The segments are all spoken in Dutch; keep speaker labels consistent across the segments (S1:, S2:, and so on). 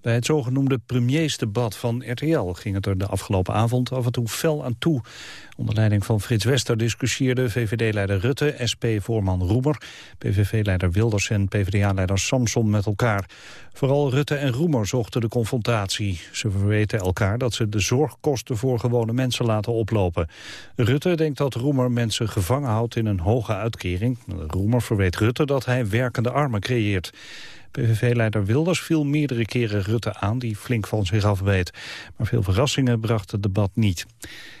S1: Bij het zogenoemde premiersdebat van RTL ging het er de afgelopen avond af en toe fel aan toe. Onder leiding van Frits Wester discussieerden VVD-leider Rutte, SP-voorman Roemer, PVV-leider Wilders en PvdA-leider Samson met elkaar. Vooral Rutte en Roemer zochten de confrontatie. Ze verweten elkaar dat ze de zorgkosten voor gewone mensen laten oplopen. Rutte denkt dat Roemer mensen gevangen houdt in een hoge uitkering. Roemer verweet Rutte dat hij werkende armen creëert. PVV-leider Wilders viel meerdere keren Rutte aan die flink van zich afbeet. Maar veel verrassingen bracht het debat niet.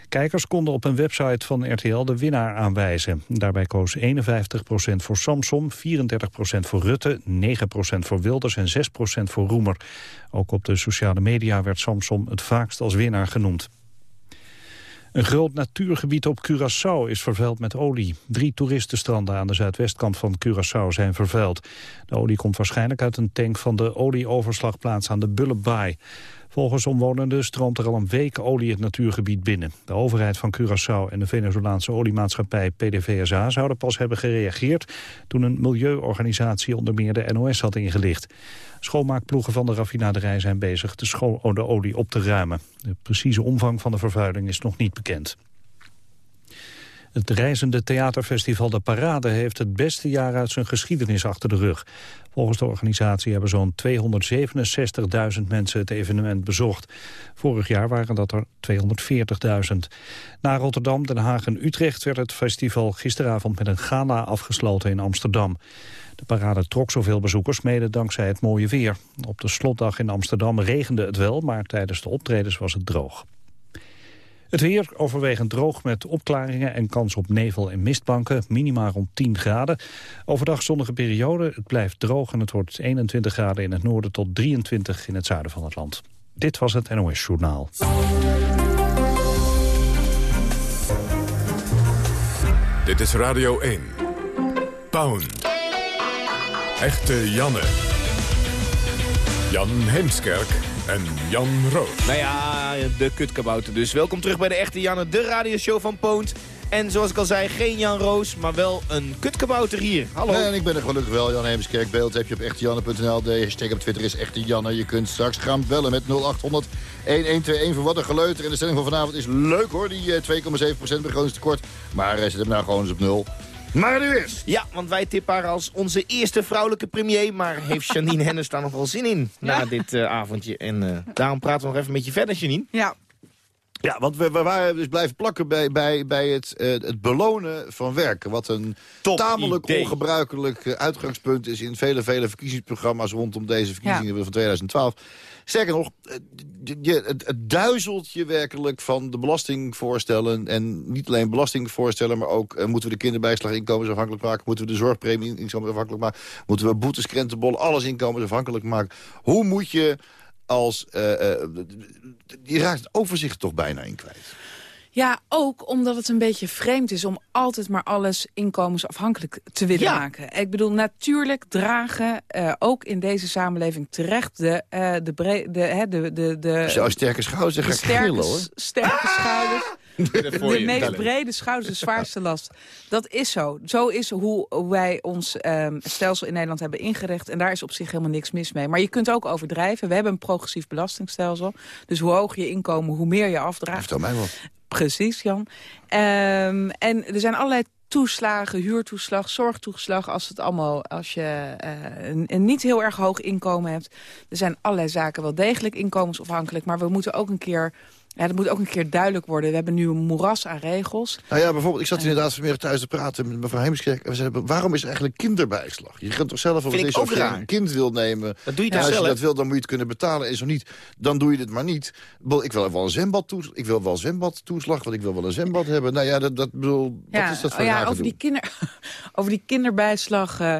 S1: Kijkers konden op een website van RTL de winnaar aanwijzen. Daarbij koos 51% voor Samsom, 34% voor Rutte, 9% voor Wilders en 6% voor Roemer. Ook op de sociale media werd Samsom het vaakst als winnaar genoemd. Een groot natuurgebied op Curaçao is vervuild met olie. Drie toeristenstranden aan de zuidwestkant van Curaçao zijn vervuild. De olie komt waarschijnlijk uit een tank van de olieoverslagplaats aan de Bullebaai. Volgens omwonenden stroomt er al een week olie het natuurgebied binnen. De overheid van Curaçao en de Venezolaanse oliemaatschappij PDVSA zouden pas hebben gereageerd toen een milieuorganisatie onder meer de NOS had ingelicht. Schoonmaakploegen van de raffinaderij zijn bezig de, olie op te ruimen. De precieze omvang van de vervuiling is nog niet bekend. Het reizende theaterfestival De Parade heeft het beste jaar uit zijn geschiedenis achter de rug. Volgens de organisatie hebben zo'n 267.000 mensen het evenement bezocht. Vorig jaar waren dat er 240.000. Na Rotterdam, Den Haag en Utrecht werd het festival gisteravond met een gala afgesloten in Amsterdam. De parade trok zoveel bezoekers, mede dankzij het mooie weer. Op de slotdag in Amsterdam regende het wel, maar tijdens de optredens was het droog. Het weer overwegend droog met opklaringen en kans op nevel en mistbanken. Minima rond 10 graden. Overdag zonnige periode. Het blijft droog en het wordt 21 graden in het noorden tot 23 in het zuiden van het land. Dit was het NOS Journaal.
S2: Dit is Radio 1. Pound. Echte Janne. Jan Heemskerk en Jan Roos.
S3: Nou ja, de kutkabouter dus. Welkom terug bij de Echte Janne, de radioshow van Poont. En zoals ik al zei, geen Jan Roos, maar wel een kutkabouter hier. Hallo.
S4: Nee, en ik ben er gelukkig wel, Jan Heemskerk. Beeld heb je op echtejanne.nl. De hashtag op Twitter is Echte Janne. Je kunt straks gaan bellen met 0800 1121 voor wat een geleuter. En de stelling van vanavond is leuk hoor, die 2,7% begrotingstekort. Maar uh, zet hem nou gewoon eens op nul. Maar nu is.
S3: Ja, want wij tippen haar als onze eerste vrouwelijke premier. Maar heeft Janine Hennis daar nog wel zin in na dit uh, avondje? En uh, daarom praten we nog even met je verder, Janine.
S5: Ja.
S4: Ja, want we, we waren dus blijven plakken bij, bij, bij het, uh, het belonen van werken. Wat een
S3: Top
S4: tamelijk
S3: idee.
S4: ongebruikelijk uitgangspunt is... in vele, vele verkiezingsprogramma's rondom deze verkiezingen van 2012. Sterker nog, je, het, duizelt je werkelijk van de belastingvoorstellen. En niet alleen belastingvoorstellen, maar ook... Uh, moeten we de kinderbijslag inkomensafhankelijk maken? Moeten we de zorgpremie inkomensafhankelijk maken? Moeten we boetes, krentenbollen, alles inkomensafhankelijk maken? Hoe moet je als... Uh, uh, je raakt het overzicht toch bijna in kwijt.
S5: Ja, ook omdat het een beetje vreemd is om altijd maar alles inkomensafhankelijk te willen
S3: Ja.
S5: maken. Ik bedoel, natuurlijk dragen uh, ook in deze samenleving terecht de, uh, de, bre de, hè, de, de, de,
S4: als sterke schouders
S5: de sterke,
S4: gillen, hoor.
S5: sterke schouders. de
S3: je,
S5: meest brede schouders, de zwaarste last. Dat is zo. Zo is hoe wij ons um, stelsel in Nederland hebben ingericht. En daar is op zich helemaal niks mis mee. Maar je kunt ook overdrijven. We hebben een progressief belastingstelsel. Dus hoe hoger je inkomen, hoe meer je afdraagt.
S4: Vertel mij wel.
S5: Precies, Jan. Um, en er zijn allerlei toeslagen, huurtoeslag, zorgtoeslag... als, het allemaal, als je een, een niet heel erg hoog inkomen hebt. Er zijn allerlei zaken wel degelijk inkomensafhankelijk... maar we moeten ook een keer... Ja, dat moet ook een keer duidelijk worden. We hebben nu een moeras aan regels.
S4: Nou ja, bijvoorbeeld, ik zat inderdaad vanmiddag thuis te praten met mevrouw Heemskerk. En we zeiden, waarom is er eigenlijk kinderbijslag? Je kunt toch zelf,
S3: ik
S4: deze of je een kind wil nemen...
S3: Dat doe je
S4: en
S3: toch
S4: als je dat wil, dan moet je het kunnen betalen. En zo niet, dan doe je het maar niet. Ik wil wel een zwembadtoeslag, ik wil wel zwembadtoeslag, want ik wil wel een zwembad hebben. Nou ja, dat, dat, bedoel,
S5: Ja,
S4: wat is dat voor
S5: oh ja, over, die kinder, over die kinderbijslag... Uh,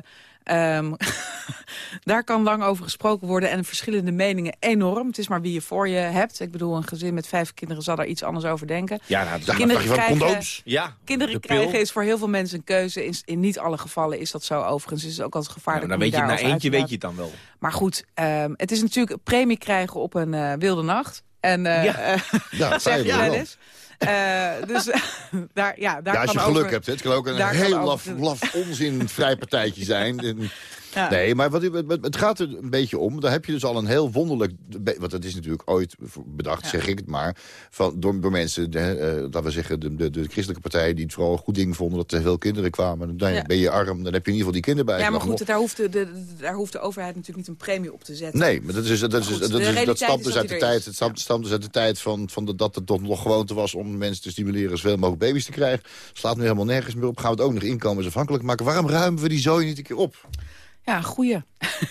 S5: um, daar kan lang over gesproken worden en verschillende meningen enorm. Het is maar wie je voor je hebt. Ik bedoel, een gezin met vijf kinderen zal daar iets anders over denken.
S3: Ja, nou, dat
S4: Daar
S5: kinderen
S4: je van
S5: krijgen-
S4: condooms.
S3: ja,
S5: Kinderen krijgen is voor heel veel mensen een keuze. In, in niet alle gevallen is dat zo overigens. Het is ook altijd
S3: Nou,
S5: gevaarlijk
S3: dan
S5: om
S3: weet je, na eentje weet je het dan wel.
S5: Maar goed, um, het is natuurlijk premie krijgen op een uh, wilde nacht. En uh,
S3: Ja.
S5: uh,
S4: Ja,
S5: dat zeg je wel
S4: wel.
S5: eens. Uh, dus daar, ja, daar
S4: Ja, als je geluk
S5: over,
S4: hebt, hè. het kan ook een heel laf, laf onzin vrij partijtje zijn. En
S5: Ja.
S4: Nee, maar wat, het, gaat er een beetje om. Daar heb je dus al een heel wonderlijk... Want dat is natuurlijk ooit bedacht, zeg ik het maar... Van, door, door mensen, de, eh, laten we zeggen, de, de, de christelijke partijen... die het vooral een goed ding vonden dat er veel kinderen kwamen. Dan
S5: Ja.
S4: ben je arm, dan heb je in ieder geval die kinderen bij.
S5: Ja, maar goed, daar hoeft de, daar hoeft de overheid natuurlijk niet een premie op te zetten.
S4: Nee, maar dat, is, dat, is,
S5: goed,
S4: dat, is, dat stamt dus uit de tijd. Het stamt, stamt dus uit de tijd van, van de, dat het toch nog gewoonte was om mensen te stimuleren zoveel mogelijk baby's te krijgen. Slaat nu helemaal nergens meer op. Gaan we het ook nog inkomensafhankelijk maken? Waarom ruimen we die zooi niet een keer op?
S5: Ja, goeie.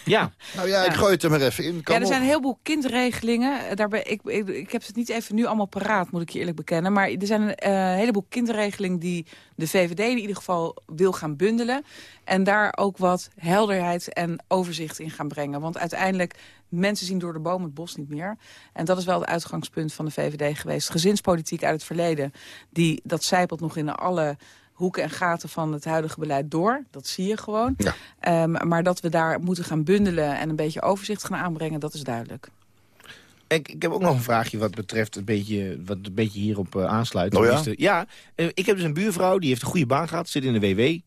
S3: Ja,
S4: Nou ja, ik
S5: Ja.
S4: gooi het er maar even in.
S5: Ja, er
S4: op.
S5: zijn een heleboel kindregelingen. Eh, Daarbij, ik, ik, ik heb het niet even nu allemaal paraat, moet ik je eerlijk bekennen. Maar er zijn een eh, heleboel kindregelingen die de VVD in ieder geval wil gaan bundelen. En daar ook wat helderheid en overzicht in gaan brengen. Want uiteindelijk, mensen zien door de boom het bos niet meer. En dat is wel het uitgangspunt van de VVD geweest. Gezinspolitiek uit het verleden, die, dat zijpelt nog in alle hoeken en gaten van het huidige beleid door. Dat zie je gewoon.
S4: Ja.
S5: Ehm, maar dat we daar moeten gaan bundelen en een beetje overzicht gaan aanbrengen, dat is duidelijk.
S3: ik, ik heb ook nog een vraagje wat betreft een beetje, wat een beetje hierop eh, aansluit.
S4: Oh ja?
S3: Eh, ik heb dus een buurvrouw, die heeft een goede baan gehad, zit in de WW.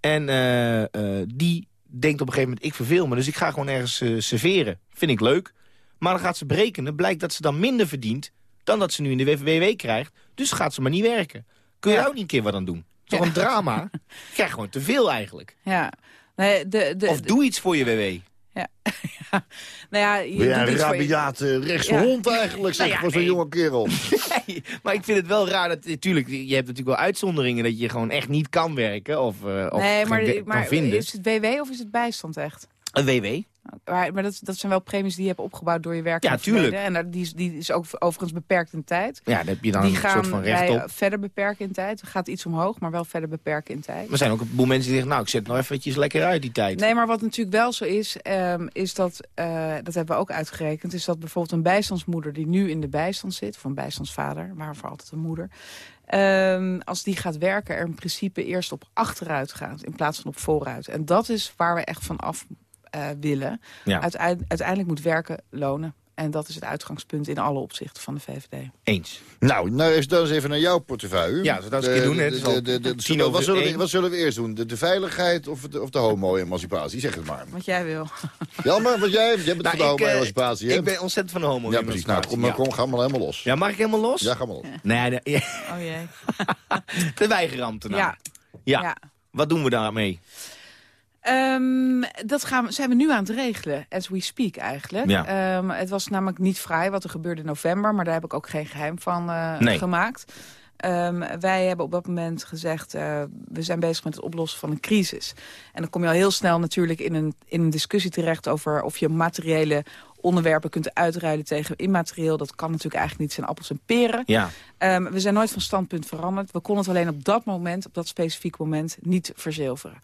S3: En eh, eh, die denkt op een gegeven moment, ik verveel me, dus ik ga gewoon ergens serveren. Vind ik leuk. Maar dan gaat ze berekenen, blijkt dat ze dan minder verdient dan dat ze nu in de WW krijgt. Dus gaat ze maar niet werken. Kun je
S5: Ja.
S3: daar ook niet een keer wat aan doen? Toch
S5: Ja.
S3: een drama? Je krijgt gewoon te veel eigenlijk.
S5: Ja. Nee, de, de,
S3: Of doe iets voor je WW.
S5: nou ja, je
S4: Ben jij
S5: doet
S4: een
S5: iets voor je-
S4: rabiate rechtse
S5: Ja.
S4: hond eigenlijk, zeg
S3: Nou ja,
S4: voor zo'n
S3: nee.
S4: jonge kerel.
S3: Nee, maar ik vind het wel raar dat... Natuurlijk, je hebt natuurlijk wel uitzonderingen... dat je gewoon echt niet kan werken of, eh, of
S5: Nee, maar, maar
S3: kan vinden.
S5: is het WW of is het bijstand echt?
S3: Een WW?
S5: Maar, maar dat, dat zijn wel premies die je hebt opgebouwd door je werk.
S3: Ja, tuurlijk.
S5: En die, is- die is ook overigens beperkt in tijd.
S3: Ja, daar heb je dan
S5: die
S3: een soort van recht op.
S5: verder beperken in tijd. gaat iets omhoog, maar wel verder beperken in tijd.
S3: Maar er zijn ook een boel mensen die zeggen... nou, ik zet nog eventjes lekker uit die tijd.
S5: Nee, maar wat natuurlijk wel zo is, ehm, is dat, eh, dat hebben we ook uitgerekend, is dat bijvoorbeeld een bijstandsmoeder die nu in de bijstand zit, of een bijstandsvader, maar voor altijd een moeder, ehm, als die gaat werken, er in principe eerst op achteruit gaat in plaats van op vooruit. En dat is waar we echt van af eh, willen.
S3: Ja.
S5: Uiteinde- uiteindelijk moet werken lonen. En dat is het uitgangspunt in alle opzichten van de VVD.
S3: Eens.
S4: Nou, nou eens, dan eens even naar jouw portefeuille.
S3: Ja, dat eens doen, hè? Is
S4: Wat zullen we-
S3: één.
S4: wat zullen we eerst doen? De, de veiligheid of de, of de homo-emancipatie? Zeg het maar.
S5: Wat jij wil.
S4: Jammer, want jij, jij bent
S3: Nou,
S4: van de
S3: ik, eh,
S4: homo-emancipatie, hè?
S3: Ik ben ontzettend van de homo.
S4: Ja, precies. Nou, kom, maar, kom, ga maar helemaal los.
S3: Ja, mag ik helemaal los?
S4: Ja, ga maar los.
S3: Nee, nee, ja,
S5: Oh jee.
S3: de weigerambtenaar.
S5: Ja.
S3: Ja.
S5: ja.
S3: Wat doen we daarmee?
S5: Ehm, dat gaan we, zijn we nu aan het regelen, as we speak eigenlijk.
S3: Ja.
S5: Ehm, het was namelijk niet vrij wat er gebeurde in november, maar daar heb ik ook geen geheim van eh,
S3: Nee.
S5: gemaakt. Ehm, wij hebben op dat moment gezegd, eh, we zijn bezig met het oplossen van een crisis. En dan kom je al heel snel natuurlijk in een, in een discussie terecht over of je materiële onderwerpen kunt uitruilen tegen immaterieel. Dat kan natuurlijk eigenlijk niet zijn appels en peren.
S3: Ja.
S5: We zijn nooit van standpunt veranderd. We konden het alleen op dat moment, op dat specifieke moment, niet verzilveren.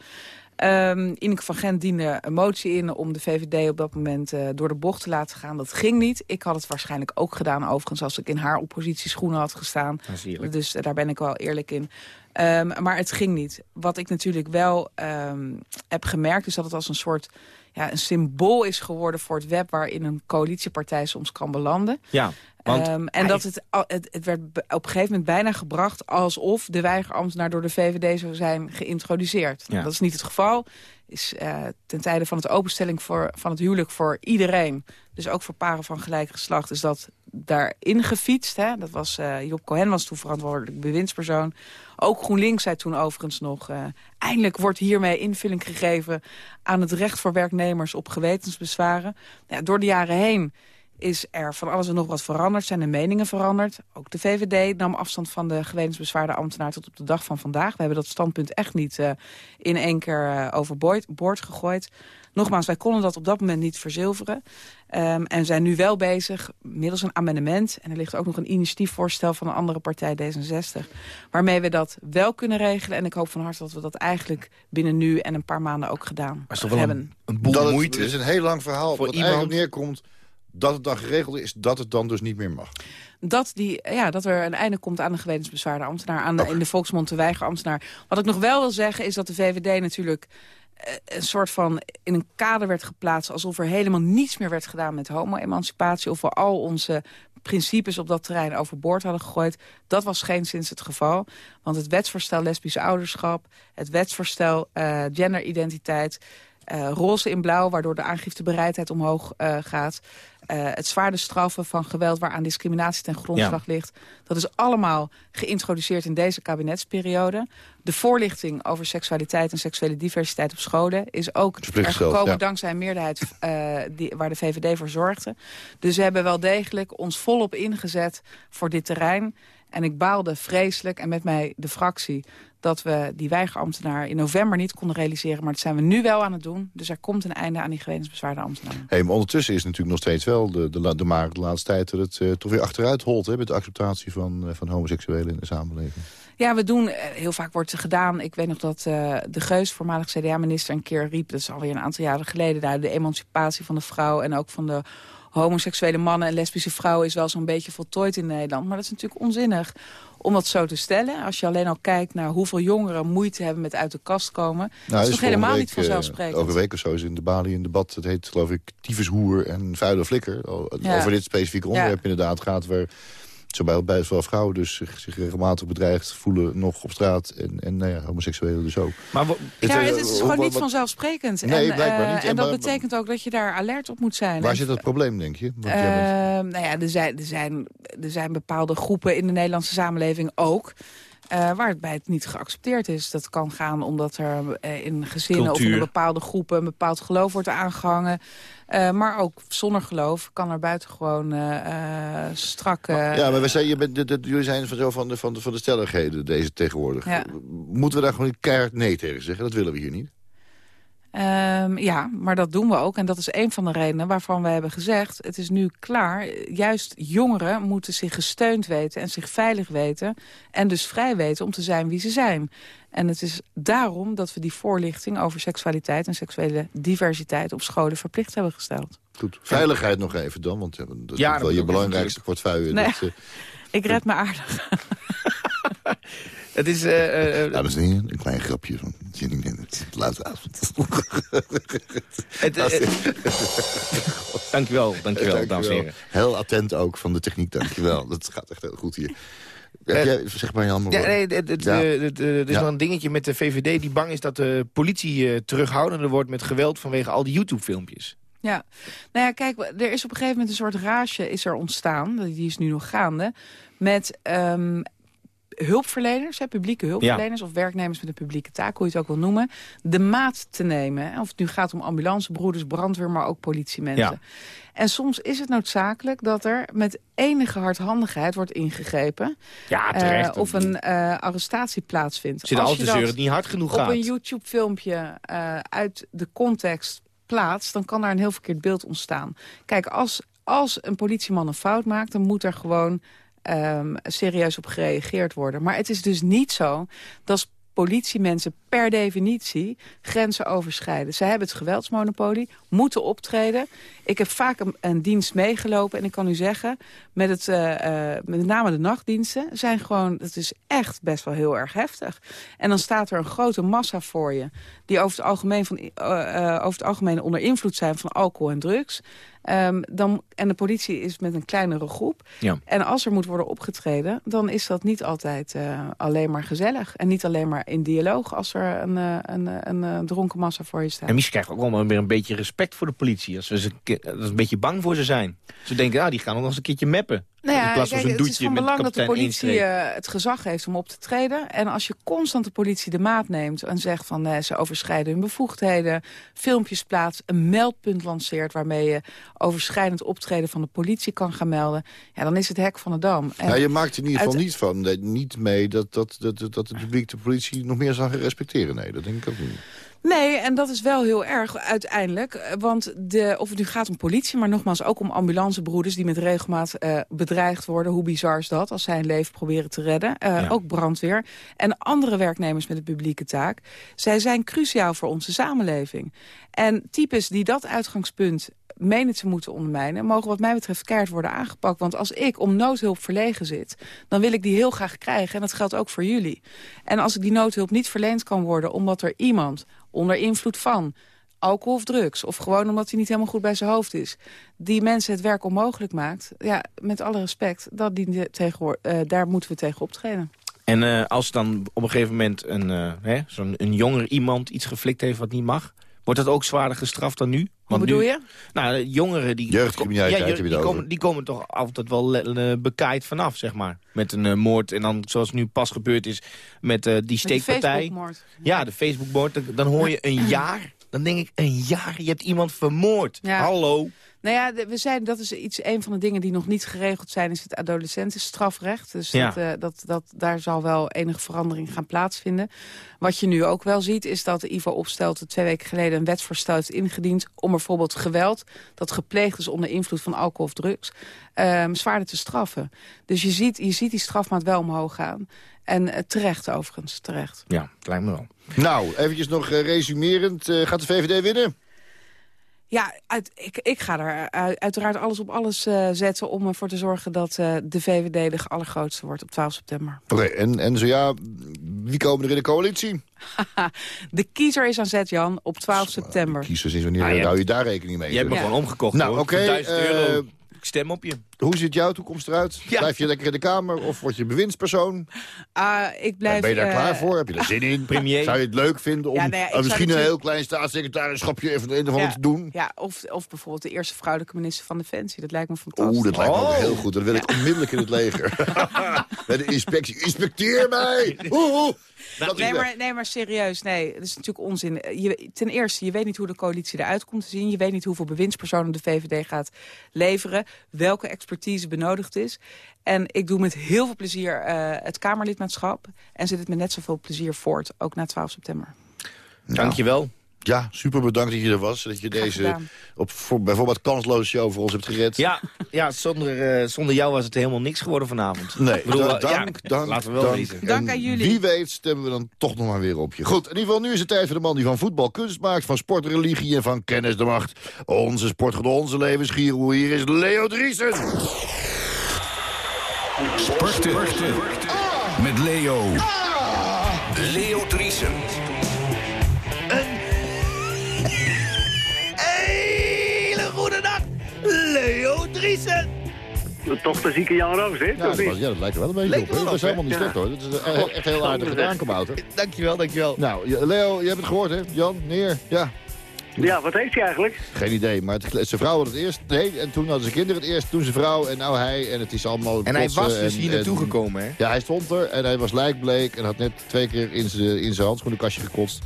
S5: Ehm Ineke van Gent diende een motie in om de VVD op dat moment eh, door de bocht te laten gaan. Dat ging niet. Ik had het waarschijnlijk ook gedaan overigens als ik in haar oppositieschoenen had gestaan.
S3: Eerlijk.
S5: Dus daar ben ik wel eerlijk in. Ehm, maar het ging niet. Wat ik natuurlijk wel ehm, heb gemerkt is dat het als een soort ja, een symbool is geworden voor het web waarin een coalitiepartij soms kan belanden.
S3: Ja, want
S5: Ehm, en dat het, het, het werd op een gegeven moment bijna gebracht... alsof de weigerambtenaar door de VVD zou zijn geïntroduceerd.
S3: Ja.
S5: Dat is niet het geval. Is eh, ten tijde van het openstelling voor, van het huwelijk voor iedereen... dus ook voor paren van gelijk geslacht... is dat daarin gefietst. Hè? Dat was, eh, Job Cohen was toen verantwoordelijk bewindspersoon. Ook GroenLinks zei toen overigens nog... eh, eindelijk wordt hiermee invulling gegeven... aan het recht voor werknemers op gewetensbezwaren. Door de jaren heen is er van alles en nog wat veranderd. Zijn de meningen veranderd. Ook de VVD nam afstand van de gewetensbezwaarde ambtenaar tot op de dag van vandaag. We hebben dat standpunt echt niet eh, in één keer eh, overboord boord gegooid. Nogmaals, wij konden dat op dat moment niet verzilveren. Ehm, en zijn nu wel bezig middels een amendement. En er ligt ook nog een initiatiefvoorstel van een andere partij, D66. Waarmee we dat wel kunnen regelen. En ik hoop van harte dat we dat eigenlijk binnen nu en een paar maanden ook gedaan
S3: Maar is toch wel
S5: hebben.
S3: een, een boel
S4: Dat het,
S3: moeite.
S4: het is een heel lang verhaal.
S3: Voor
S4: wat
S3: iemand-
S4: eigenlijk neerkomt dat het dan geregeld is, dat het dan dus niet meer mag.
S5: dat, die, ja, dat er een einde komt aan de gewetensbezwaarde ambtenaar. Aan de, in de volksmond de weigerambtenaar. Wat ik nog wel wil zeggen is dat de VVD natuurlijk eh, een soort van in een kader werd geplaatst... alsof er helemaal niets meer werd gedaan met homo-emancipatie... of we al onze principes op dat terrein overboord hadden gegooid. Dat was geen sinds het geval. Want het wetsvoorstel lesbisch ouderschap... het wetsvoorstel eh, genderidentiteit... uh, roze in blauw, waardoor de aangiftebereidheid omhoog uh, gaat. Uh, het zwaarde straffen van geweld waaraan discriminatie ten grondslag ligt. Dat is allemaal geïntroduceerd in deze kabinetsperiode. De voorlichting over seksualiteit en seksuele diversiteit op scholen... is ook er gekomen ja. dankzij een meerderheid uh, die, waar de VVD voor zorgde. Dus we hebben wel degelijk ons volop ingezet voor dit terrein. En ik baalde vreselijk, en met mij de fractie dat we die weigerambtenaar in november niet konden realiseren. Maar dat zijn we nu wel aan het doen. Dus er komt een einde aan die gewetensbezwaarde ambtenaren.
S4: Hey, maar ondertussen is natuurlijk nog steeds wel de, de, de, de, de laatste tijd... dat het uh, toch weer achteruit holt hè, met de acceptatie van, uh, van homoseksuelen in de samenleving.
S5: Ja, we doen, eh, heel vaak wordt er gedaan. Ik weet nog dat uh, de Geus, voormalig CDA-minister, een keer riep... dat is alweer een aantal jaren geleden... Daar, de emancipatie van de vrouw en ook van de homoseksuele mannen en lesbische vrouwen... is wel zo'n beetje voltooid in Nederland. Maar dat is natuurlijk onzinnig om dat zo te stellen. Als je alleen al kijkt naar hoeveel jongeren moeite hebben met uit de kast komen... Nou, is toch helemaal week, niet vanzelfsprekend.
S4: Uh, over een week of zo is in de Bali een debat, het heet geloof ik tyfushoer en vuile flikker. Ja. Over dit specifieke onderwerp ja. inderdaad gaat... waar zowel bij zowel vrouwen dus zich, zich, regelmatig bedreigd voelen nog op straat. En, en nou ja, homoseksuelen dus ook.
S5: Maar ja, het is gewoon niet vanzelfsprekend. Nee, en, blijkbaar niet. En, en dat betekent ook dat je daar alert op moet zijn.
S4: Waar zit het probleem, denk je?
S5: Uh, nou ja, er zijn, er, zijn, er zijn bepaalde groepen in de Nederlandse samenleving ook... Uh, waarbij het niet geaccepteerd is. Dat kan gaan omdat er uh, in gezinnen Cultuur. of in bepaalde groepen... een bepaald geloof wordt aangehangen. Uh, maar ook zonder geloof kan er buitengewoon strak...
S4: ja, maar we zijn, je bent, de, de, jullie zijn van, zo van, de, van, de, van de stelligheden deze tegenwoordig. Ja. Moeten we daar gewoon keihard nee tegen zeggen? Dat willen we hier niet.
S5: Um, ja, maar dat doen we ook. En dat is een van de redenen waarvan we hebben gezegd... het is nu klaar. Juist jongeren moeten zich gesteund weten en zich veilig weten... en dus vrij weten om te zijn wie ze zijn. En het is daarom dat we die voorlichting over seksualiteit... en seksuele diversiteit op scholen verplicht hebben gesteld.
S4: Goed, veiligheid nog even dan, want dat ja, is wel je belangrijkste portefeuille. Nee,
S5: dat, uh... Ik red me aardig.
S3: Het is... Uh, uh,
S4: Dames en heren, een klein grapje van Jenny Dennett. Laatste avond. het,
S3: dankjewel, dankjewel, dames en heren.
S4: Heel attent ook van de techniek, dankjewel. dat gaat echt heel goed hier. Heb jij, zeg maar Jan,
S3: ja, nee, Er is nog een dingetje met de VVD die bang is dat de politie uh, terughoudender wordt met geweld vanwege al die YouTube-filmpjes.
S5: Ja, nou ja, kijk, er is op een gegeven moment een soort rage is er ontstaan. Die is nu nog gaande. Met um, hulpverleners, hè, publieke hulpverleners... of werknemers met een publieke taak, hoe je het ook wil noemen... de maat te nemen. Of het nu gaat om ambulancebroeders, brandweer, maar ook politiemensen. Ja. En soms is het noodzakelijk dat er met enige hardhandigheid wordt ingegrepen.
S3: Ja, terecht.
S5: Uh, of een uh, arrestatie plaatsvindt.
S3: Zit als de het niet hard genoeg
S5: op
S3: gaat.
S5: Op een YouTube-filmpje uh, uit de context plaatst... dan kan daar een heel verkeerd beeld ontstaan. Kijk, als, als een politieman een fout maakt... dan moet er gewoon um, serieus op gereageerd worden. Maar het is dus niet zo dat politiemensen per definitie grenzen overschrijden. Zij hebben het geweldsmonopolie, moeten optreden. Ik heb vaak een, dienst meegelopen en ik kan u zeggen... met, het, uh, uh, met name de nachtdiensten zijn gewoon... dat is echt best wel heel erg heftig. En dan staat er een grote massa voor je... die over het algemeen, van, uh, over het algemeen onder invloed zijn van alcohol en drugs... Um, dan, en de politie is met een kleinere groep. Ja. En als er moet worden opgetreden, dan is dat niet altijd uh, alleen maar gezellig. En niet alleen maar in dialoog als er een, uh, een, een, een, dronken massa voor je staat.
S3: En misschien krijgt ook wel weer een beetje respect voor de politie. Als we ze, een beetje bang voor ze zijn. Ze denken, ah, die gaan nog eens een keertje meppen.
S5: Nou ja, kijk, het is van belang dat de politie uh, het gezag heeft om op te treden. En als je constant de politie de maat neemt en zegt van uh, ze overschrijden hun bevoegdheden, filmpjes plaatst, een meldpunt lanceert waarmee je overschrijdend optreden van de politie kan gaan melden, ja, dan is het hek van de dam.
S4: En ja, je maakt er in ieder geval niet van, niet mee dat, dat, dat, dat het publiek de politie nog meer zal gaan respecteren. Nee, dat denk ik ook niet.
S5: Nee, en dat is wel heel erg uiteindelijk. Eh, want de, of het nu gaat om politie, maar nogmaals ook om ambulancebroeders... die met regelmaat uh, bedreigd worden. Hoe bizar is dat als zij een leven proberen te redden? Uh, Ook brandweer. En andere werknemers met een publieke taak. Zij zijn cruciaal voor onze samenleving. En types die dat uitgangspunt menen te moeten ondermijnen... mogen wat mij betreft keihard worden aangepakt. Want als ik om noodhulp verlegen zit... dan wil ik die heel graag krijgen. En dat geldt ook voor jullie. En als ik die noodhulp niet verleend kan worden... omdat er iemand onder invloed van alcohol of drugs... of gewoon omdat hij niet helemaal goed bij zijn hoofd is... die mensen het werk onmogelijk maakt... ja, met alle respect, dat dient tegen, uh, daar moeten we tegen optreden.
S3: En uh, als dan op een gegeven moment een, uh, zo'n een jonger iemand iets geflikt heeft wat niet mag...
S6: Wordt dat ook zwaarder gestraft dan nu? Want
S5: bedoel
S6: nu-
S5: je?
S6: Nou, jongeren die...
S4: Jeugdcriminaliteit
S6: Ja,
S4: heb je
S6: die, komen, die komen toch altijd wel le- eh, bekaaid vanaf, zeg maar. Met een eh, moord en dan, zoals nu pas gebeurd is, met eh, die
S5: Met die
S6: steekpartij.
S5: Facebookmoord.
S6: Ja, de Facebookmoord. Dan, dan hoor je een jaar. Dan denk ik, een jaar, je hebt iemand vermoord.
S5: Ja.
S6: Hallo.
S5: Nou ja, we zeiden dat is iets, een van de dingen die nog niet geregeld zijn, is het adolescentenstrafrecht. Dus
S6: Ja.
S5: dat, eh, dat, dat, daar zal wel enige verandering gaan plaatsvinden. Wat je nu ook wel ziet, is dat Ivo Opstelten twee weken geleden een wetsvoorstel heeft ingediend om bijvoorbeeld geweld dat gepleegd is onder invloed van alcohol of drugs, ehm, zwaarder te straffen. Dus je ziet, je ziet die strafmaat wel omhoog gaan. En eh, terecht overigens, terecht.
S6: Ja, het lijkt me wel.
S4: Nou, eventjes nog eh, resumerend. eh, gaat de VVD winnen?
S5: Ja, uit, ik, ik ga er eh, uiteraard alles op alles eh, zetten om ervoor te zorgen dat eh, de VVD de allergrootste wordt op 12 september.
S4: Oké, en, en zo ja, wie komen er in de coalitie?
S5: De kiezer is aan zet, Jan, op 12 september.
S4: Kiezers is wanneer
S6: Ah, je
S4: hou je daar rekening mee?
S6: Je hebt me
S5: Ja.
S6: gewoon omgekocht,
S4: Nou,
S6: hoor.
S4: oké,
S6: Voor 1000 euro. Ik stem op je.
S4: Hoe ziet jouw toekomst eruit?
S6: Ja.
S4: Blijf je lekker in de Kamer of word je bewindspersoon?
S5: Ah, ik blijf,
S4: ben je daar
S5: eh,
S4: klaar voor? Heb je er zin in?
S6: Premier.
S4: Zou je het leuk vinden om
S5: Ja, nou ja,
S4: eh, misschien een heel klein staatssecretarischapje even een of ander
S5: Ja.
S4: te doen?
S5: Ja, of, of bijvoorbeeld de eerste vrouwelijke minister van Defensie. Dat lijkt me fantastisch.
S4: Oeh, dat lijkt me ook
S6: Oh.
S4: heel goed. Dat wil ik onmiddellijk in het leger. Bij de inspectie. Inspecteer mij! Oeh, oeh. Dat
S5: Nee maar, nee, maar serieus, nee, dat is natuurlijk onzin. Je, ten eerste, je weet niet hoe de coalitie eruit komt te zien. Je weet niet hoeveel bewindspersonen de VVD gaat leveren. Welke expertise benodigd is. En ik doe met heel veel plezier eh, het Kamerlidmaatschap. En zit het met net zoveel plezier voort, ook na 12 september.
S6: Dankjewel.
S4: Ja, super bedankt dat je er was. Dat je
S5: Graag
S4: deze
S5: gedaan.
S4: op, voor, bijvoorbeeld kansloze show voor ons hebt gered.
S6: Ja, ja zonder, eh, zonder jou was het helemaal niks geworden vanavond.
S4: Nee,
S6: bedoel,
S4: da-
S6: ja,
S4: dank, dank,
S6: laten we wel
S4: dank.
S5: Dank aan jullie.
S4: Wie weet stemmen we dan toch nog maar weer op je. Goed, in ieder geval nu is het tijd voor de man die van voetbal kunst maakt... van sport religie en van kennis de macht. Onze sportgod, onze levensgier, hier is Leo Driesen.
S7: Sporten. Met Leo. Leo Driesen.
S6: Driesen.
S8: Toch de zieke Jan Roos, hè?
S4: Ja, dat, was, ja, dat lijkt er wel een beetje
S6: Lijkt
S4: op. Dat is helemaal niet slecht hoor. Dat is eh, echt heel aardig gedaan, Kabouter.
S6: Dankjewel, dankjewel.
S4: Nou, Leo, je hebt het gehoord hè? Jan, neer. Ja,
S8: Ja, wat heeft hij eigenlijk?
S4: geen idee. Maar het, zijn vrouw had het eerst. Nee, en toen hadden ze kinderen het eerst. Toen zijn vrouw en nou hij. En het is allemaal
S6: En hij was dus
S4: en-
S6: hier naartoe
S4: en-
S6: gekomen, hè?
S4: Ja, hij stond er en hij was lijkbleek en had net twee keer in zijn in zijn handschoenenkastje gekotst.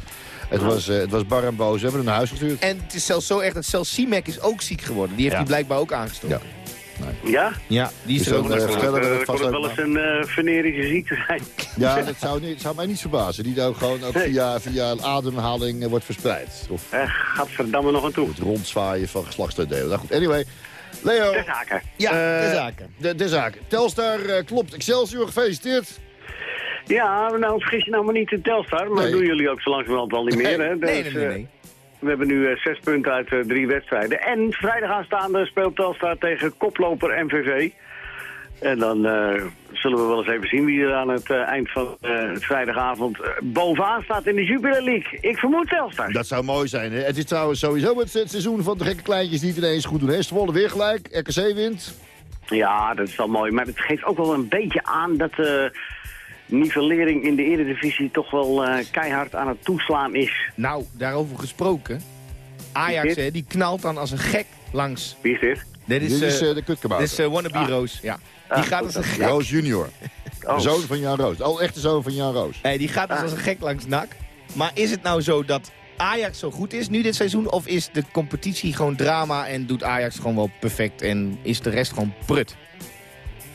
S4: Het was, eh, het was bar en boos. We hebben hem naar huis gestuurd.
S6: En het is zelfs zo echt dat zelfs C-Mac is ook ziek geworden. Die heeft
S4: Ja.
S6: hij blijkbaar ook aangestoken.
S8: Ja?
S6: Ja, die is
S4: Dus
S6: er ook nog
S4: vertellen het
S8: kon het wel eens een eh venerische ziekte zijn.
S4: Ja, dat zou, niet, zou mij niet verbazen. Die ook gewoon ook via, via ademhaling eh, wordt verspreid. Of
S8: Eh, gadverdamme nog aan toe.
S4: het rondzwaaien van geslachtsdelen. Nou goed, anyway. Leo,
S8: Ter zake.
S6: Ja,
S4: eh,
S6: de zaken.
S4: de, de zaak. Telstar eh, klopt. Excelsior, gefeliciteerd.
S8: Ja, nou vergis je nou maar niet in Telstar. Maar
S4: Nee.
S8: dat doen jullie ook zo langzamerhand al niet meer, hè? Dus,
S6: nee, nee.
S8: eh,
S6: nee.
S8: We hebben nu eh, zes punten uit eh, drie wedstrijden. En vrijdag aanstaande speelt Telstar tegen koploper MVV. En dan zullen we wel eens even zien wie er aan het eind van het vrijdagavond bovenaan staat in de Jupiler League. Ik vermoed Telstar.
S4: Dat zou mooi zijn. Hè? Het is trouwens sowieso het, het seizoen van de gekke kleintjes die het ineens goed doen. Hè? Zwolle weer gelijk. RKC wint.
S8: Ja, dat is wel mooi. Maar het geeft ook wel een beetje aan dat de nivellering in de Eredivisie toch wel eh, keihard aan het toeslaan is.
S6: Nou, daarover gesproken. Ajax, hè, die knalt dan als een gek langs.
S8: Wie is dit?
S6: Dit is,
S4: is de kutkabouter.
S6: dit is eh, Wannabe Roos, ja. Die
S8: Ah,
S6: gaat als een gek.
S4: Roos junior.
S8: Oh.
S4: De zoon van Jan Roos. Al echte zoon van Jan Roos.
S6: Nee, die gaat dus als een gek langs NAC. Maar is het nou zo dat Ajax zo goed is nu dit seizoen? Of is de competitie gewoon drama en doet Ajax gewoon wel perfect en is de rest gewoon prut?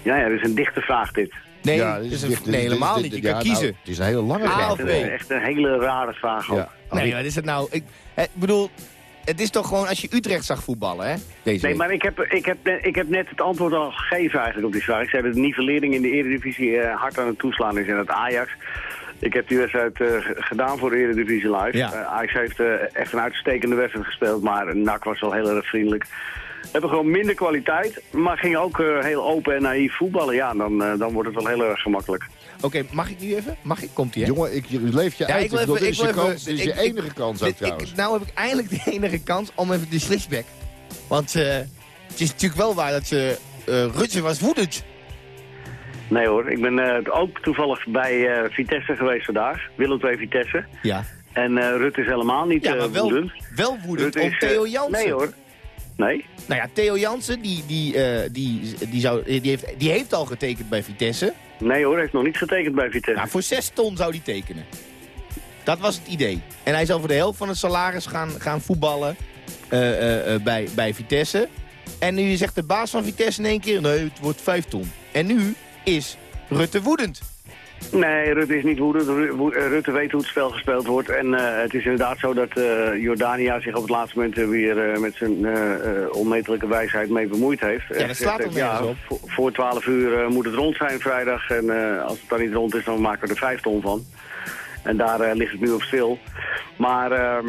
S8: Ja, ja, dat is een dichte vraag dit.
S6: Nee,
S4: Ja, dit
S6: is een,
S4: dit-
S6: nee helemaal
S4: dit-
S6: niet. Je
S4: ja,
S6: kan
S4: nou,
S6: kiezen.
S4: het is een hele lange
S6: A
S4: vraag.
S8: is echt een hele rare vraag ook.
S4: Ja.
S6: Nee, wat is het nou? Ik, bedoel, het is toch gewoon als je Utrecht zag voetballen, hè? Deze
S8: Nee,
S6: week.
S8: maar ik heb, ik, heb, net- ik heb net het antwoord al gegeven eigenlijk op die vraag. Ik zei dat de nivellering in de Eredivisie eh, hard aan het toeslaan is in het Ajax. Ik heb die wedstrijd eh, gedaan voor de Eredivisie Live.
S6: Ja.
S8: Eh, Ajax heeft eh, echt een uitstekende wedstrijd gespeeld, maar NAC was wel heel erg vriendelijk. Hebben gewoon minder kwaliteit, maar gingen ook eh, heel open en naïef voetballen. Ja, dan, eh, dan wordt het wel heel erg gemakkelijk.
S6: Oké, mag ik nu even? Mag ik? Komt ie, hè?
S4: Jongen, ik, je leef je
S6: Ja,
S4: uit.
S6: ik even-
S4: dit is
S6: ik
S4: je,
S6: even-
S4: is je
S6: ik-
S4: enige kans ook
S6: Dit-
S4: trouwens.
S6: ik, nou heb ik eindelijk de enige kans om even de switchback. Want eh, het is natuurlijk wel waar dat ze... eh Rutje was woedend.
S8: Nee hoor, ik ben eh, ook toevallig bij eh, Vitesse geweest vandaag. Willem II Vitesse.
S6: Ja.
S8: En eh, Rutte is helemaal niet
S6: Ja, maar wel,
S8: woedend.
S6: wel woedend
S8: Rutte
S6: om
S8: is,
S6: Theo Jansen.
S8: Nee hoor. Nee?
S6: Nou ja, Theo Jansen, die, die, eh, die, die, zou, die, heeft, die heeft al getekend bij Vitesse.
S8: Nee hoor, hij heeft nog niet getekend bij Vitesse.
S6: Nou, voor 6 ton zou die tekenen. Dat was het idee. En hij zou voor de helft van het salaris gaan, gaan voetballen eh, eh, bij, bij Vitesse. En nu zegt de baas van Vitesse in één keer, nee, het wordt 5 ton. En nu is Rutte woedend.
S8: Nee, Rutte is niet woedend. Eh, Rutte weet hoe het spel gespeeld wordt. En eh, het is inderdaad zo dat eh, Jordania zich op het laatste moment weer met zijn onmetelijke wijsheid mee bemoeid heeft.
S6: Ja, dat slaat toch
S8: ja,
S6: op?
S8: Voor, voor 12 uur moet het rond zijn vrijdag. En als het dan niet rond is, dan maken we er 5 ton van. En daar ligt het nu op stil. Maar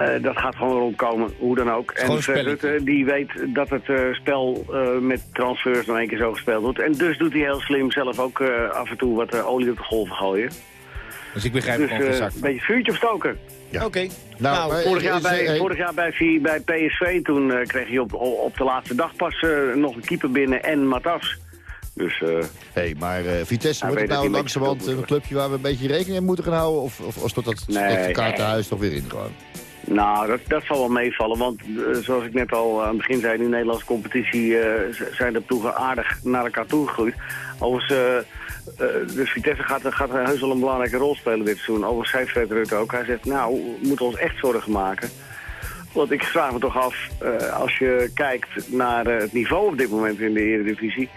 S8: eh, dat gaat gewoon rondkomen, hoe dan ook.
S6: Gewoon een
S8: En
S6: spelletje.
S8: Rutte die weet dat het eh, spel eh, met transfers nog één keer zo gespeeld wordt. En dus doet hij heel slim zelf ook eh, af en toe wat eh, olie op de golven gooien.
S6: Dus ik begrijp
S8: Dus eh,
S6: zak
S8: een beetje vuurtje opstoken.
S4: Ja.
S6: Oké.
S4: Nou,
S6: Nou,
S8: Vorig jaar bij, vorig jaar bij, bij PSV, toen eh, kreeg je op, op de laatste dag pas eh, nog een keeper binnen en Matas. Dus eh,
S4: hey, maar eh, Vitesse,
S8: Hij
S4: wordt het nou
S8: hij een
S4: langzamerhand een clubje waar we een beetje rekening mee moeten gaan houden? Of, of, of stort dat,
S8: Nee,
S4: dat kaartenhuis toch weer in gewoon?
S8: Nou, dat, dat zal wel meevallen. Want eh, zoals ik net al aan het begin zei, in de Nederlandse competitie eh, zijn de ploegen aardig naar elkaar toegegroeid. Overigens, eh eh, dus Vitesse gaat, gaat heus wel een belangrijke rol spelen dit seizoen. Overigens zei Fred Rutte ook, hij zegt, nou, we moeten ons echt zorgen maken. Want ik vraag me toch af, als je kijkt naar het niveau op dit moment in de Eredivisie...